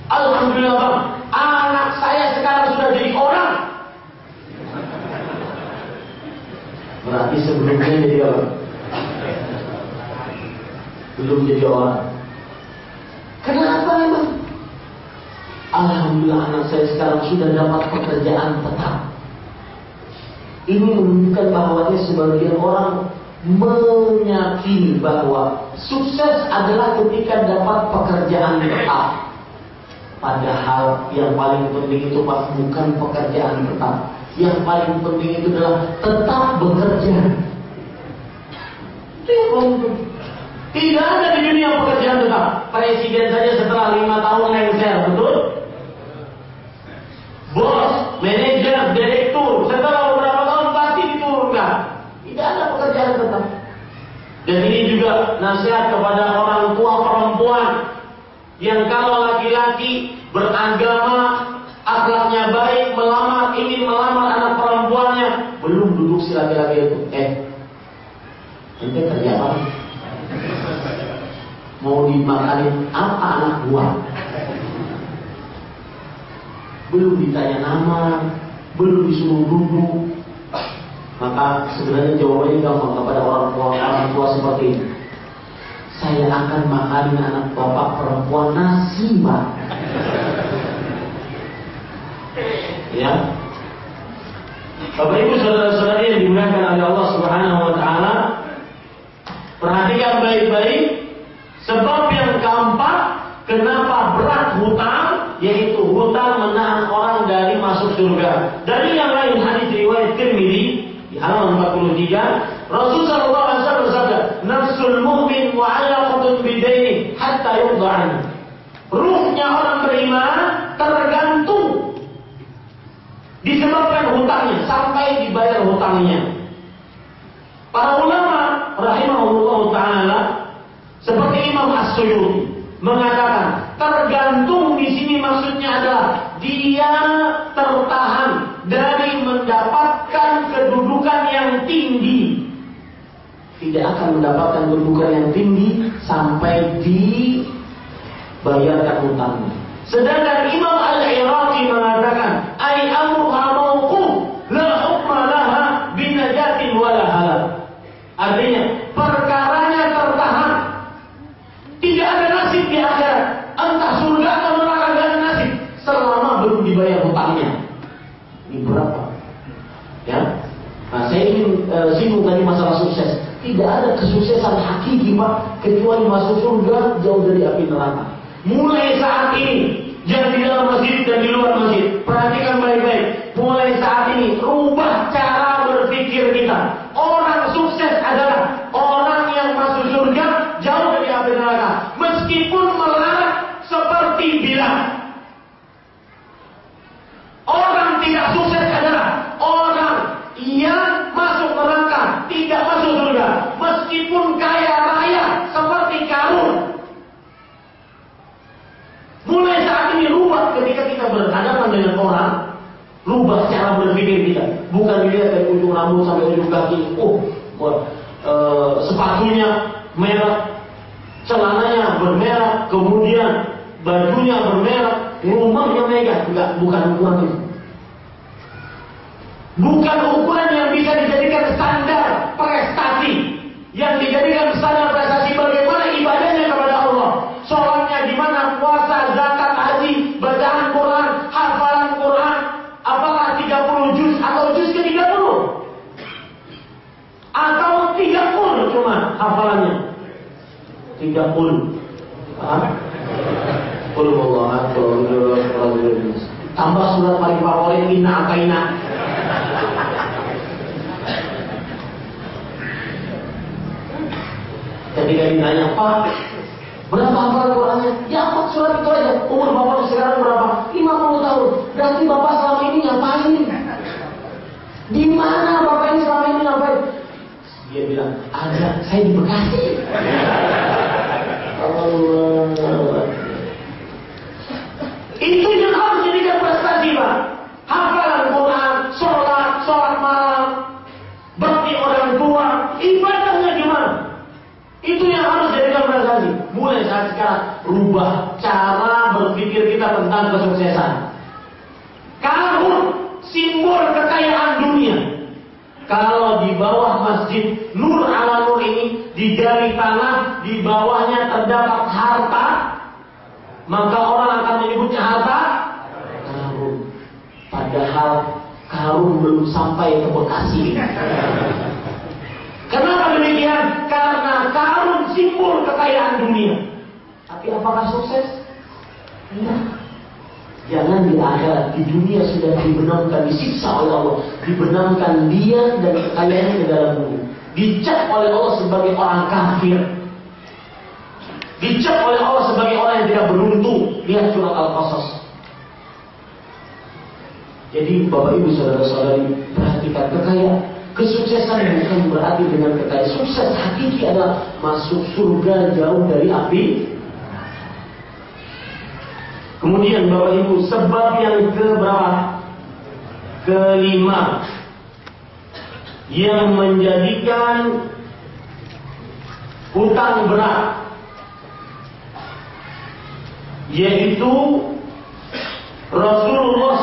Alhamdulillah bang, anak saya sekarang sudah jadi orang. Berarti sebelumnya jadi apa? Belum jadi orang. Kenapa emang? Alhamdulillah anak saya sekarang sudah dapat pekerjaan tetap. Ini menunjukkan bahwa sebagian orang meyakini bahwa sukses adalah ketika dapat pekerjaan tetap. Padahal yang paling penting itu bukan pekerjaan tetap. Yang paling penting itu adalah tetap bekerja. Tidak ada di dunia pekerjaan tetap. Presiden saja setelah lima tahun lengser, betul? Bos, manajer, direktur, setelah beberapa tahun pasti diturunkan. Tidak ada pekerjaan tetap. Dan ini juga nasihat kepada orang tua perempuan yang kalau laki-laki beragama, akhlaknya baik, melamar, ingin melamar anak perempuannya, belum duduk si laki-laki itu. Eh, ente kerja apa? Mau dimakanin apa anak buah? Belum ditanya nama, belum disuruh duduk. Maka sebenarnya jawabannya gampang kepada orang tua orang tua seperti ini. Saya akan makanin anak bapak perempuan nasi, Pak. Ya. Bapak Ibu saudara-saudari yang dimuliakan oleh Allah Subhanahu wa taala, perhatikan baik-baik sebab yang keempat kenapa berat hutang yaitu hutang menahan orang dari masuk surga. Dari yang lain hadis riwayat Tirmidzi di halaman 43, Rasul sallallahu alaihi wasallam bersabda, "Nafsul mu'min mu'allaqatun bidaini hatta yuqda'an." Ruhnya orang beriman tergantung disebabkan hutangnya sampai dibayar hutangnya. Para ulama rahimahullah taala seperti Imam As-Suyuti mengatakan tergantung di sini maksudnya adalah dia tertahan dari mendapatkan kedudukan yang tinggi. Tidak akan mendapatkan kedudukan yang tinggi sampai dibayarkan hutangnya. Sedangkan Imam Al-Iraqi mengatakan, "Ai amruha mauquf, la hukma laha binajatin wala halal." Artinya, perkaranya tertahan. Tidak ada nasib di akhirat. Entah surga atau neraka tidak ada nasib selama belum dibayar hutangnya. Ini berapa? Ya. Nah, saya ingin e, singgung tadi masalah sukses. Tidak ada kesuksesan hakiki Pak kecuali masuk surga jauh dari api neraka. Mulai saat ini yang di dalam masjid dan di luar masjid. Perhatikan baik-baik. Mulai saat ini rubah cara berpikir kita. Orang sukses adalah orang yang masuk surga jauh dari api neraka. Meskipun melarat seperti bilang. Orang tidak sukses adalah orang yang masuk neraka, tidak masuk surga. Meskipun kaya raya seperti Karun. Mulai saat ini rubah ketika kita berhadapan dengan orang, rubah cara berpikir kita. Bukan dilihat ujung rambut sampai ujung kaki. Oh, buat e, sepatunya merah, celananya bermerah, kemudian bajunya bermerah, rumahnya megah. Enggak, bukan ukuran itu. Bukan ukuran yang bisa dijadikan standar tiga pul pul Allah tambah surat paling favorit ina apa inna ketika ditanya pak Berapa hafal Qurannya? Ya pak surat itu aja. Umur bapak sekarang berapa? 50 tahun. Berarti bapak selama ini ngapain? Di mana bapak ini selama ini ngapain? Dia bilang, ada. Saya di Bekasi. Itu yang harus jadikan prestasi, Pak. Hafalan Quran, sholat, sholat malam, bakti orang tua, ibadahnya gimana? Itu yang harus jadikan prestasi. Mulai saat sekarang, rubah cara berpikir kita tentang kesuksesan. Karun, simbol kekayaan dunia. Kalau di bawah masjid Nur ala Nur ini digali tanah, di bawahnya terdapat harta, maka orang akan menyebutnya harta karun. Padahal karun belum sampai ke Bekasi. Kenapa demikian? Karena karun simbol kekayaan dunia. Tapi apakah sukses? Tidak. Jangan di akhirat, di dunia sudah dibenamkan, disiksa oleh Allah, dibenamkan dia dan kekayaannya ke dalam bumi. Dicap oleh Allah sebagai orang kafir. Dicap oleh Allah sebagai orang yang tidak beruntung. Lihat surat Al-Qasas. Jadi Bapak Ibu saudara-saudari perhatikan kekayaan. Kesuksesan bukan berarti dengan kekayaan. Sukses hakiki adalah masuk surga jauh dari api Kemudian Bapak Ibu sebab yang keberapa? Kelima yang menjadikan hutang berat yaitu Rasulullah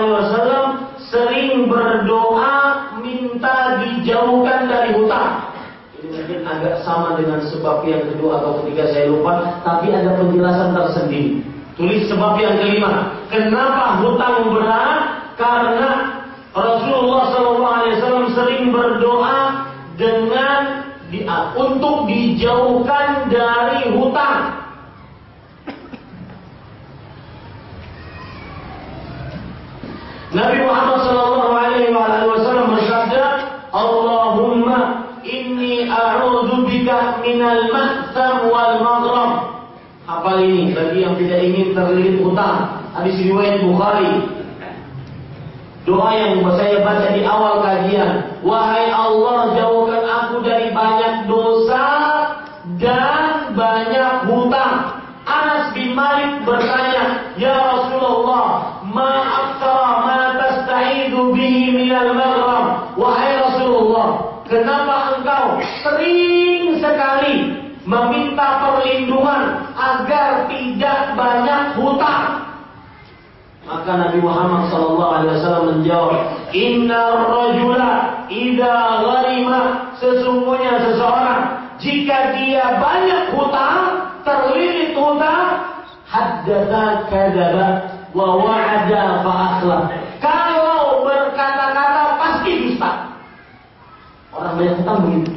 Wasallam sering berdoa minta dijauhkan dari hutang. Mungkin agak sama dengan sebab yang kedua atau ketiga saya lupa, tapi ada penjelasan tersendiri. Tulis sebab yang kelima. Kenapa hutang berat? Karena Rasulullah SAW sering berdoa dengan di, untuk dijauhkan dari hutang. Nabi Muhammad Wasallam bersabda, Allahumma inni a'udzu bika minal ma'tham wal maghrab. Hafal ini bagi yang tidak ingin terlilit hutang. Hadis riwayat Bukhari. Doa yang saya baca di awal kajian. Wahai Allah jauhkan aku dari banyak dosa dan banyak hutang. Anas bin Malik bertanya, Ya Rasulullah, ma aktsara ma tasta'idu bihi minal maghram. Wahai Rasulullah, kenapa engkau sering sekali meminta perlindungan agar tidak banyak hutang? Maka Nabi Muhammad sallallahu alaihi wasallam menjawab, "Inna rajula idza gharima sesungguhnya seseorang jika dia banyak hutang, terlilit hutang, haddatsa kadzaba wa wa'ada fa akhlaf." Kalau berkata-kata pasti dusta. Orang banyak hutang begitu.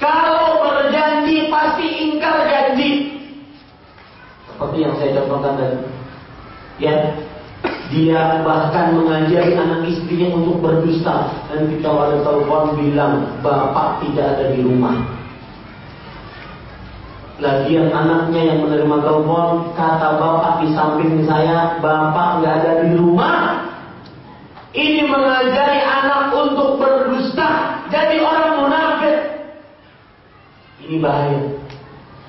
Kalau berjanji pasti ingkar janji. Seperti yang saya contohkan tadi. Ya, dia bahkan mengajari anak istrinya untuk berdusta dan kita ada telepon bilang bapak tidak ada di rumah. Lagian anaknya yang menerima telepon kata bapak di samping saya bapak nggak ada di rumah. Ini mengajari anak untuk berdusta jadi orang munafik. Ini bahaya.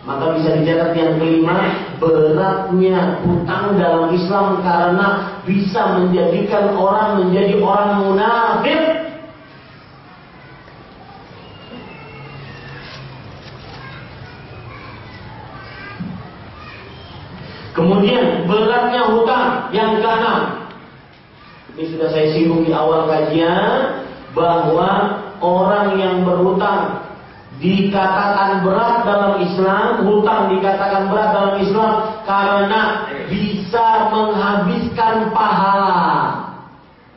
Maka bisa dicatat yang kelima beratnya hutang dalam Islam karena bisa menjadikan orang menjadi orang munafik. Kemudian beratnya hutang yang keenam. Ini sudah saya singgung di awal kajian bahwa orang yang berhutang dikatakan berat dalam Islam, hutang dikatakan berat dalam Islam karena bisa menghabiskan pahala.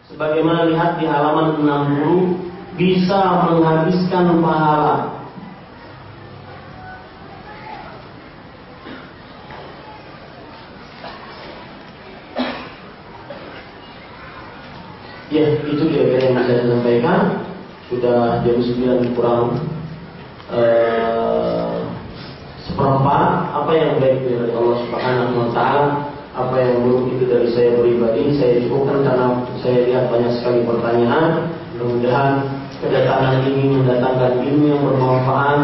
Sebagaimana lihat di halaman 60, bisa menghabiskan pahala. Ya, itu kira-kira yang saya sampaikan. Sudah jam 9 kurang eh, seperempat. Apa yang baik dari Allah Subhanahu Wa Taala, apa yang buruk itu dari saya pribadi. Saya cukupkan karena saya lihat banyak sekali pertanyaan. Mudah-mudahan kedatangan ini mendatangkan ilmu yang bermanfaat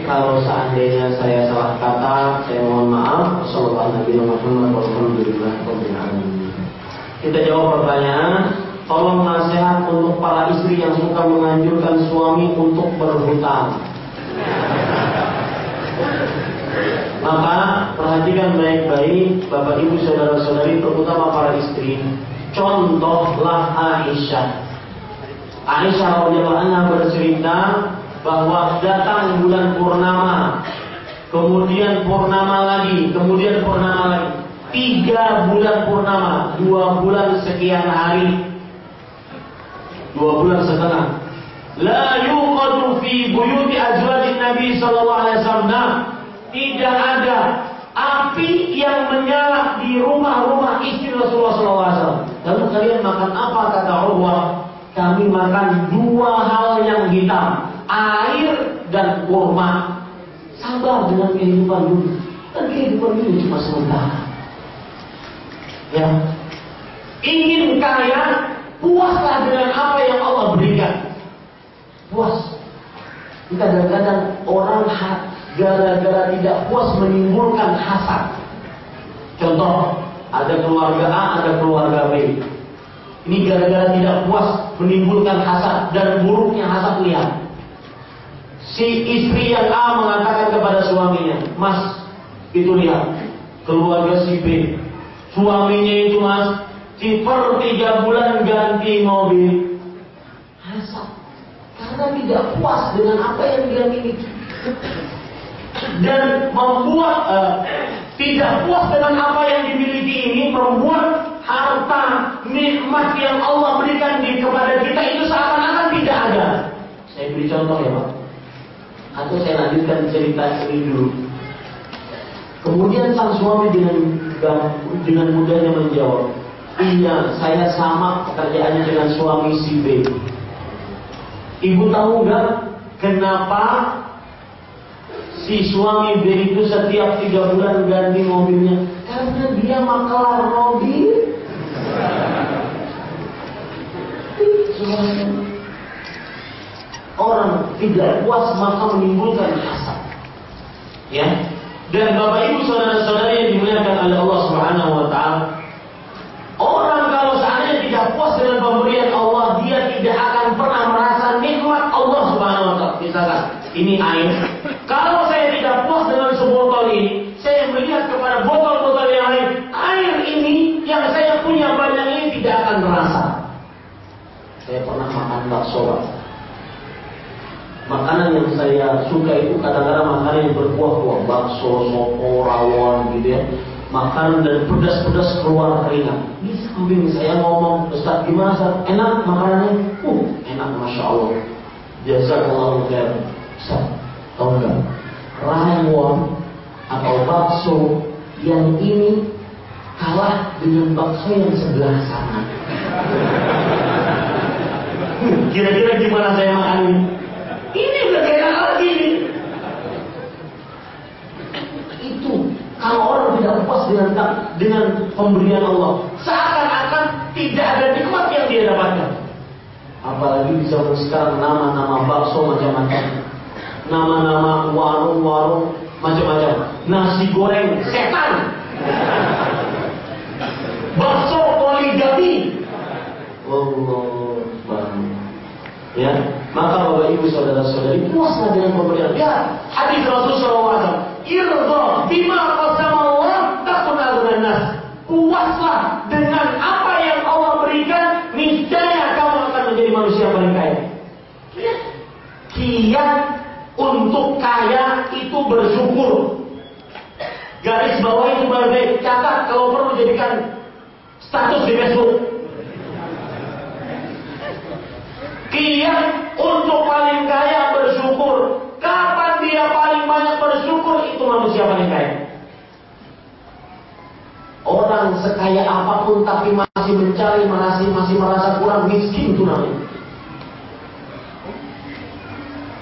Kalau seandainya saya salah kata, saya mohon maaf. Wassalamualaikum Kita jawab pertanyaan. Tolong nasihat untuk para istri yang suka menganjurkan suami untuk berhutang. Maka perhatikan baik-baik Bapak Ibu saudara-saudari terutama para istri. Contohlah Aisyah. Aisyah radhiyallahu anha bercerita bahwa datang bulan purnama, kemudian purnama lagi, kemudian purnama lagi. Tiga bulan purnama, dua bulan sekian hari, dua bulan setengah. La yuqadu fi buyuti azwajin Nabi sallallahu alaihi wasallam. Tidak ada api yang menyala di rumah-rumah istri Rasulullah SAW. Lalu kalian makan apa kata Allah? Kami makan dua hal yang hitam, air dan kurma. Sabar dengan kehidupan dulu. Dan kehidupan ini cuma sementara. Ya, ingin kaya Puaslah dengan apa yang Allah berikan. Puas. Kadang-kadang orang gara-gara tidak puas menimbulkan hasad. Contoh, ada keluarga A, ada keluarga B. Ini gara-gara tidak puas menimbulkan hasad dan buruknya hasad lihat. Si istri yang A mengatakan kepada suaminya, Mas, itu lihat, keluarga si B. Suaminya itu mas, per tiga bulan ganti mobil. Karena tidak puas dengan apa yang dia miliki. Dan membuat uh, tidak puas dengan apa yang dimiliki ini membuat harta nikmat yang Allah berikan di kepada kita itu seakan-akan tidak ada. Saya beri contoh ya Pak. Atau saya lanjutkan cerita ini dulu. Kemudian sang suami dengan dengan mudahnya menjawab, Iya, saya sama pekerjaannya dengan suami si B. Ibu tahu nggak kenapa si suami B itu setiap tiga bulan ganti mobilnya? Karena dia makelar mobil. Orang tidak puas maka menimbulkan hasad. Ya. Dan Bapak Ibu saudara-saudari yang dimuliakan oleh Allah Subhanahu wa taala, Orang kalau seandainya tidak puas dengan pemberian Allah, dia tidak akan pernah merasa nikmat Allah Subhanahu wa taala. Misalkan, ini air. Kalau saya tidak puas dengan sebotol ini, saya melihat kepada botol-botol yang lain, air ini yang saya punya banyak ini tidak akan merasa. Saya pernah makan bakso, Makanan yang saya suka itu kadang-kadang makanan yang berkuah-kuah, bakso, soto, rawon gitu ya makan dan pedas-pedas keluar keringat. Ini samping saya ngomong, Ustaz gimana Ustaz? Enak makanannya? Uh, enak Masya Allah. Jazakallahu khair. Ustaz, tahu nggak? Rawon atau bakso yang ini kalah dengan bakso yang sebelah sana. Kira-kira gimana saya makan ini? Ini udah kayak lagi nih. Kalau orang tidak puas dengan dengan pemberian Allah, seakan-akan tidak ada nikmat yang dia dapatkan. Apalagi zaman sekarang nama-nama bakso macam-macam, nama-nama warung-warung macam-macam, nasi goreng setan, bakso poligami. Allah Ya, maka Bapak Ibu saudara-saudari puaslah dengan pemberian. Ya, hadis Rasulullah SAW. Irza bima qasamallah takun nas. Puaslah dengan apa yang Allah berikan, niscaya kamu akan menjadi manusia yang paling kaya. Kiat untuk kaya itu bersyukur. Garis bawah itu baik catat kalau perlu jadikan status di Facebook. Kiat untuk paling kaya bersyukur. Kapan dia paling banyak bersyukur itu manusia paling kaya. Orang sekaya apa pun tapi masih mencari, masih masih merasa kurang miskin itu namanya.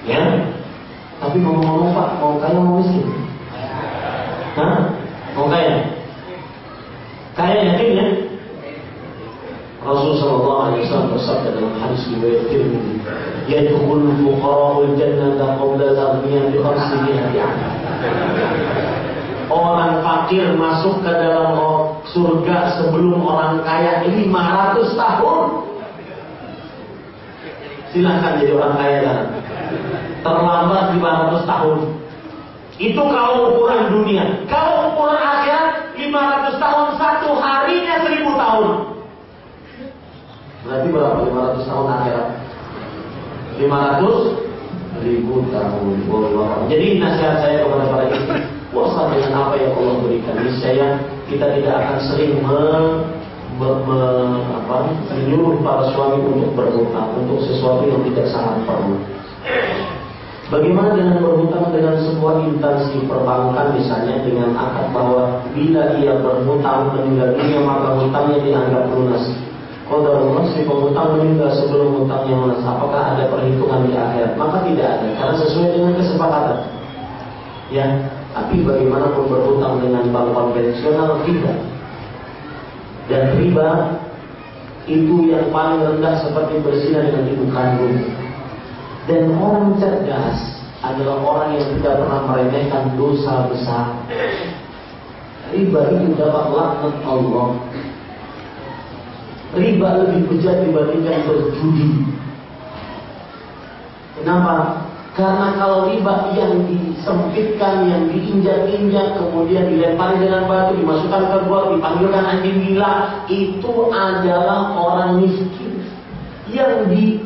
Ya, tapi ngomong-ngomong Pak, mau kaya mau miskin? Hah? Mau kaya? Kaya yakin ya? Rasulullah Wasallam bersabda dalam hadis riwayat Tirmidzi, "Yadkhul fuqara'ul jannata qabla al-aghniyah bi khamsini Orang fakir masuk ke dalam surga sebelum orang kaya 500 tahun. Silahkan jadi orang kaya kan. Terlambat 500 tahun. Itu kalau ukuran dunia. Kalau ukuran akhirat 500 tahun satu harinya 1000 tahun. Berarti berapa 500 tahun akhirat? 500 ribu tahun. Jadi nasihat saya kepada para istri, puasa dengan apa yang Allah berikan. Niscaya kita tidak akan sering me, me, me, apa, menyuruh para suami untuk berhutang untuk sesuatu yang tidak sangat perlu. Bagaimana dengan berhutang dengan sebuah instansi perbankan misalnya dengan akad bahwa bila ia berhutang meninggal dunia maka hutangnya dianggap lunas. Kalau si penghutang meninggal sebelum hutangnya lunas, apakah ada perhitungan di akhirat? Maka tidak ada, karena sesuai dengan kesepakatan. Ya, tapi bagaimanapun berhutang dengan bank konvensional tidak. Dan riba itu yang paling rendah seperti berzina dengan ibu kandung. Dan orang cerdas adalah orang yang tidak pernah meremehkan dosa besar. Riba itu dapat laknat Allah. Riba lebih bejat dibandingkan berjudi. Kenapa? Karena kalau riba yang disempitkan, yang diinjak-injak, kemudian dilempari dengan batu, dimasukkan ke gua, dipanggilkan anjing gila, itu adalah orang miskin yang di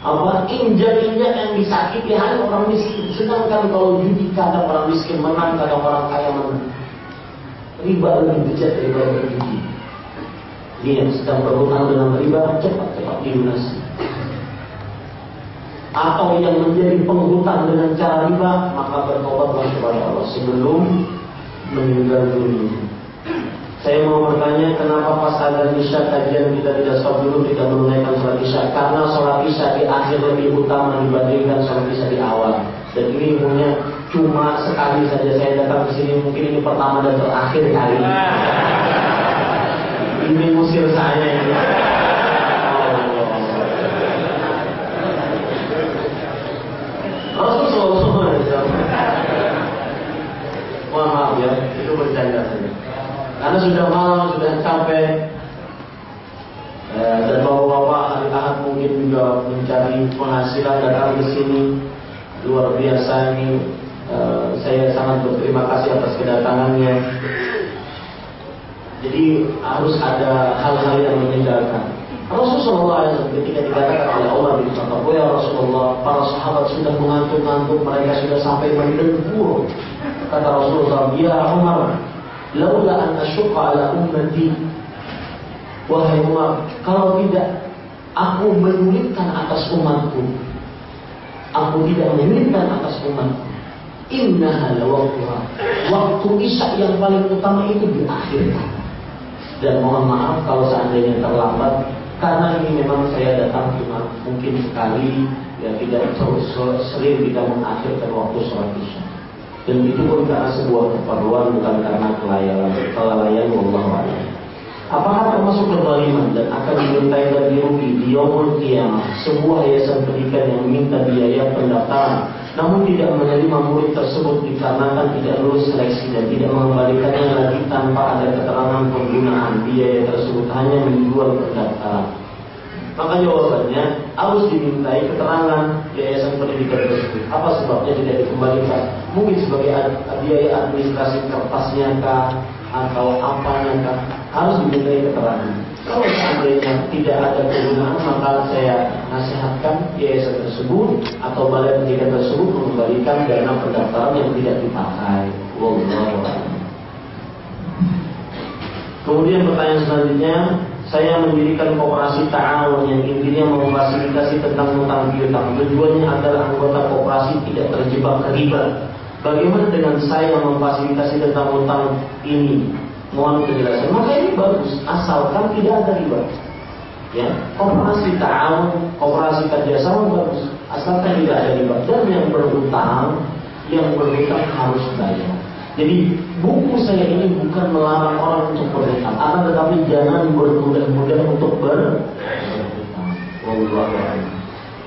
apa injak-injak yang disakiti hanya orang miskin. Sedangkan kalau judi kadang orang miskin menang, kadang orang kaya menang. Riba lebih bejat daripada judi. Dia yang sedang berhutang dengan riba cepat-cepat dilunasi. Atau yang menjadi penghutang dengan cara riba, maka bertobatlah kepada Allah sebelum meninggal dunia. Saya mau bertanya kenapa pas ada isya kajian kita tidak stop dulu tidak menunaikan sholat isya? Karena sholat isya di akhir lebih utama dibandingkan sholat isya di awal. Dan ini ilmunya cuma sekali saja saya datang ke sini mungkin ini pertama dan terakhir kali. Ini musir saya ini. Rasulullah SAW Mohon maaf ya, itu bercanda saja. Karena sudah malam, sudah capek. Eh, dan bapak-bapak hari Ahad mungkin juga mencari penghasilan datang ke sini. Luar biasa ini. Eh, saya sangat berterima kasih atas kedatangannya. Jadi harus ada hal-hal yang meninggalkan. Rasulullah SAW ketika dikatakan oleh Allah di Kitab ya Rasulullah, para sahabat sudah mengantuk-ngantuk, mereka sudah sampai mendengkur. Kata Rasulullah, ya Umar, laula an asyqa ala ummati. Wahai Umar kalau tidak aku menyulitkan atas umatku. Aku tidak menyulitkan atas umatku. Innaha lawaqtuha. Waktu isya yang paling utama itu di akhir dan mohon maaf kalau seandainya terlambat karena ini memang saya datang cuma mungkin sekali ya tidak sering tidak mengakhirkan waktu sholat isya dan itu pun karena sebuah keperluan bukan karena kelalaian kelalaian Allah Apakah termasuk kezaliman dan akan dimintai bagi rugi di yaumul kiamah sebuah yayasan pendidikan yang minta biaya pendaftaran namun tidak menerima murid tersebut dikarenakan tidak lulus seleksi dan tidak mengembalikannya lagi tanpa ada keterangan penggunaan biaya tersebut hanya menjual pendaftaran. Maka jawabannya harus dimintai keterangan yayasan pendidikan tersebut. Apa sebabnya tidak dikembalikan? Mungkin sebagai biaya administrasi kertasnya kah atau apanya kah harus dimintai keterangan. Kalau seandainya tidak ada kegunaan maka saya nasihatkan yayasan tersebut atau balai pendidikan tersebut mengembalikan dana pendaftaran yang tidak dipakai. Wallahu Kemudian pertanyaan selanjutnya, saya mendirikan kooperasi ta'awun yang intinya memfasilitasi tentang utang piutang. Tujuannya adalah anggota kooperasi tidak terjebak ke riba. Bagaimana dengan saya memfasilitasi tentang utang ini? Mohon penjelasan. Maka ini bagus, asalkan tidak ada riba. Ya, kooperasi ta'awun, kooperasi kerjasama bagus, asalkan tidak ada riba. Dan yang berutang, yang berutang harus bayar. Jadi buku saya ini bukan melarang orang untuk berhutang, akan tetapi jangan bermudah-mudah untuk ber.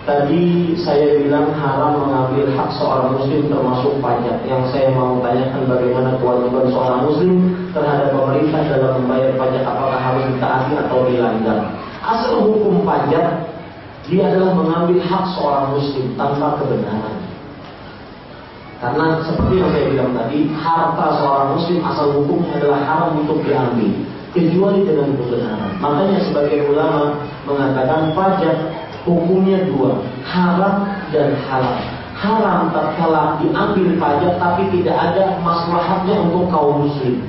Tadi saya bilang haram mengambil hak seorang muslim termasuk pajak. Yang saya mau tanyakan bagaimana kewajiban seorang muslim terhadap pemerintah dalam membayar pajak apakah harus ditaati atau dilanggar. Asal hukum pajak dia adalah mengambil hak seorang muslim tanpa kebenaran. Karena seperti yang saya bilang tadi, harta seorang muslim asal hukumnya adalah haram untuk diambil kecuali dengan kebenaran. Makanya sebagai ulama mengatakan pajak hukumnya dua, haram dan halal. Haram tatkala diambil pajak tapi tidak ada maslahatnya untuk kaum muslim.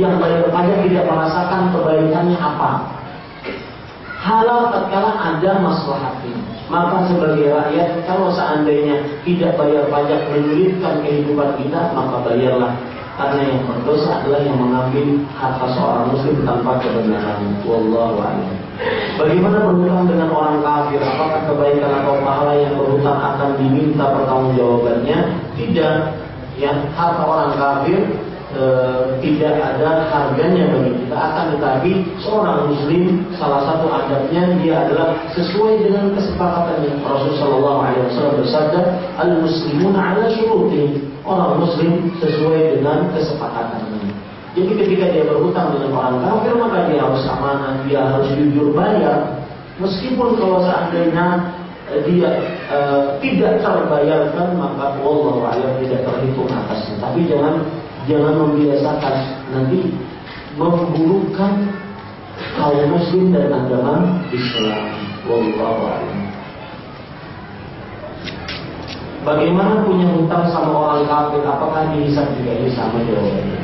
Yang bayar pajak tidak merasakan kebaikannya apa. Halal tatkala ada maslahatnya. Maka sebagai rakyat, kalau seandainya tidak bayar pajak menyulitkan kehidupan kita, maka bayarlah. Karena yang berdosa adalah yang mengambil harta seorang muslim tanpa kebenaran. Wallahu a'lam. Bagaimana berhutang dengan orang kafir? Apakah kebaikan atau pahala yang berhutang akan diminta pertanggungjawabannya? Tidak. Ya, harta orang kafir e, tidak ada harganya bagi kita. Akan tetapi seorang muslim salah satu adabnya dia adalah sesuai dengan kesepakatannya Rasulullah Shallallahu Alaihi Wasallam bersabda al muslimun ala syuruti orang muslim sesuai dengan kesepakatannya. Jadi ketika dia berhutang dengan orang kafir maka dia harus amanah dia harus jujur bayar. Meskipun kalau seandainya eh, dia uh, tidak terbayarkan maka Allah tidak terhitung atasnya. Tapi jangan jangan membiasakan nanti memburukkan kaum muslim dan agama Islam. Wallahu Bagaimana punya hutang sama orang kafir? Apakah dihisap juga ini sama jawabannya?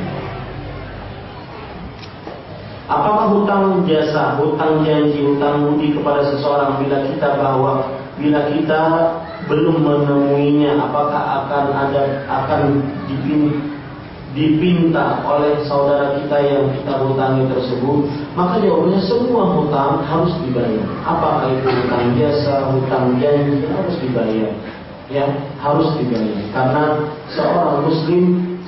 Apakah hutang jasa, hutang janji, hutang budi kepada seseorang bila kita bawa, bila kita belum menemuinya, apakah akan ada akan dipilih dipinta oleh saudara kita yang kita hutangi tersebut, maka jawabannya semua hutang harus dibayar. Apakah itu hutang jasa, hutang janji harus dibayar. Ya, harus dibayar. Karena seorang muslim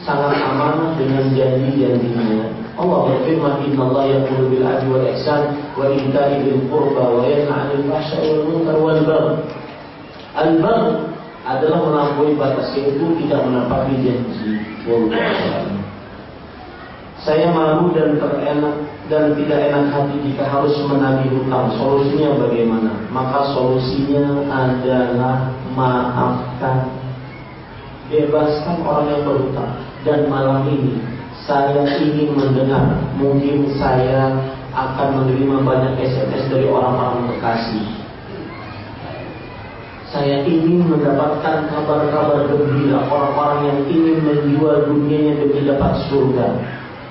sangat amanah dengan janji-janjinya. Allah berfirman, "Inna Allah yaqulu bil adli wal ihsan wa ita'i bil qurba wa yanha 'anil fahsya'i wal munkar wal bagh." Al-bagh adalah melampaui batas itu tidak menepati janji. Saya malu dan terenak dan tidak enak hati jika harus menagih hutang. Solusinya bagaimana? Maka solusinya adalah maafkan. Bebaskan orang yang berhutang. Dan malam ini saya ingin mendengar, mungkin saya akan menerima banyak SMS dari orang-orang Bekasi saya ingin mendapatkan kabar-kabar gembira orang-orang yang ingin menjual dunianya demi dapat surga.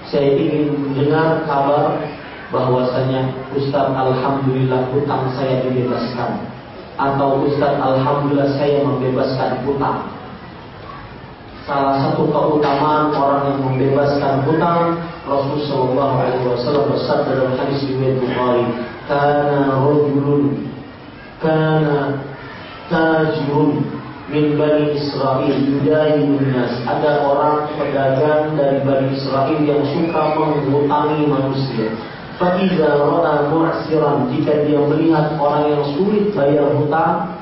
Saya ingin mendengar kabar bahwasanya Ustaz Alhamdulillah hutang saya dibebaskan atau Ustaz Alhamdulillah saya membebaskan hutang. Salah satu keutamaan orang yang membebaskan hutang Rasulullah Shallallahu Alaihi Wasallam bersabda dalam hadis riwayat Bukhari, "Kana rojulun kana tajirun min Bani Israel yudayinun nas ada orang pedagang dari Bani Israel yang suka menghutangi manusia. Faiza ra'a mu'siran jika dia melihat orang yang sulit bayar hutang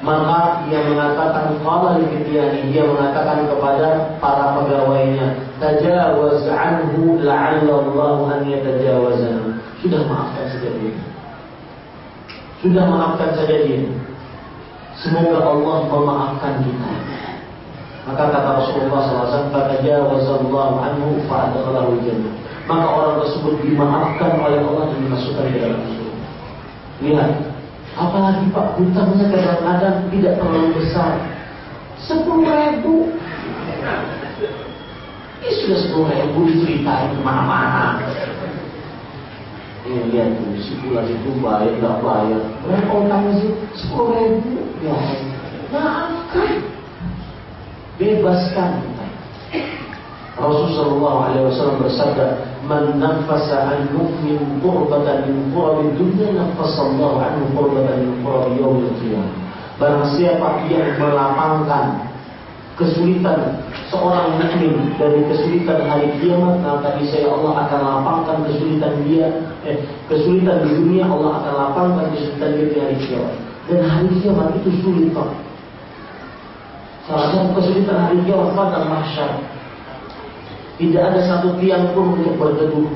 maka dia mengatakan qala li dia mengatakan kepada para pegawainya tajawaz anhu la'alla Allah an yatajawazana. Sudah maafkan saja dia. Sudah maafkan saja dia Semoga Allah memaafkan kita. Maka kata Rasulullah SAW, "Fatajawazallahu anhu fa'adkhalahu jannah." Maka orang tersebut dimaafkan oleh Allah dan dimasukkan ke dalam surga. Lihat, apalagi Pak hutangnya kadang-kadang tidak terlalu besar. Sepuluh ribu. Ini sudah sepuluh ribu diceritain ke mana-mana. Ini lihat tuh, si bulan itu bayar, nggak bayar. Berapa utangnya sih? Sepuluh ribu. Ya, maafkan. Bebaskan. Rasulullah SAW bersabda, "Man nafasa an mu'min qurbatan min qurabi dunya nafasa Allah anhu qurbatan min qurabi yaumil qiyamah." Barang siapa yang melapangkan kesulitan seorang mukmin dari kesulitan hari kiamat maka saya Allah akan lapangkan kesulitan dia eh, kesulitan di dunia Allah akan lapangkan kesulitan dia di hari kiamat. Dan hari kiamat itu sulit Pak. Salah satu kesulitan hari kiamat pada mahsyar. Tidak ada satu tiang pun untuk berteduh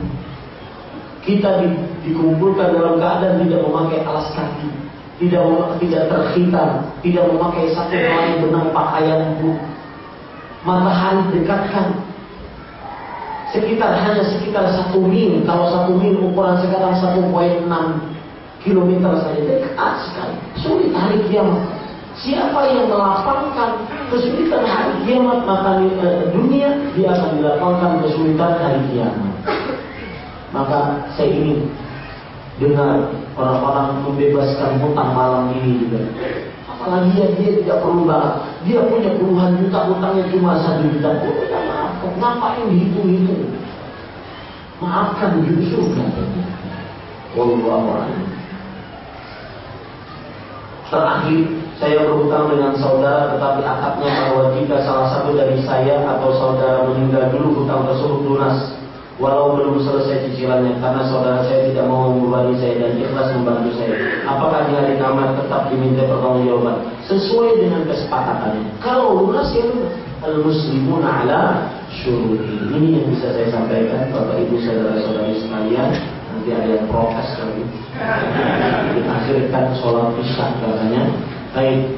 kita di, dikumpulkan dalam keadaan tidak memakai alas kaki tidak tidak terhitam, tidak memakai satu helai benang pakaian pun. Matahari dekatkan sekitar hanya sekitar satu mil. Kalau satu mil ukuran sekarang 1,6 kilometer saja dekat sekali. Sulit hari kiamat. Siapa yang melapangkan kesulitan hari kiamat maka eh, dunia dia akan dilapangkan kesulitan hari kiamat. Maka saya ingin dengar orang-orang membebaskan hutang malam ini juga. Apalagi dia, tidak perlu banget. Dia punya puluhan juta hutangnya cuma satu juta. Oh, ya maafkan. Ngapain dihitung-hitung? Maafkan justru katanya. Wallahu Terakhir, saya berhutang dengan saudara tetapi akadnya bahwa jika salah satu dari saya atau saudara meninggal dulu hutang tersebut lunas walau belum selesai cicilannya karena saudara saya tidak mau membebani saya dan ikhlas membantu saya. Apakah di hari kiamat tetap diminta pertanggungjawaban sesuai dengan kesepakatannya? Kalau lunas ya lunas. Al muslimun ala syuruhi. Ini yang bisa saya sampaikan Bapak Ibu saudara-saudari sekalian. Nanti ada yang protes lagi. Diakhirkan sholat isya. Baik,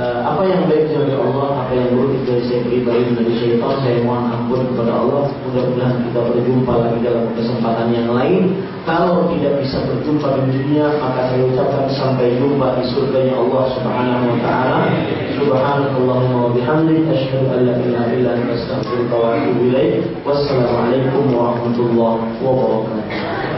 apa yang baik dari Allah, apa yang buruk dari saya pribadi dari syaitan, saya mohon ampun kepada Allah. Mudah-mudahan kita berjumpa lagi dalam kesempatan yang lain. Kalau tidak bisa berjumpa di dunia, maka saya ucapkan sampai jumpa di surganya Allah Subhanahu wa taala. Subhanallahumma wa bihamdik asyhadu an la ilaha illa anta wa atubu. Wassalamualaikum warahmatullahi wabarakatuh.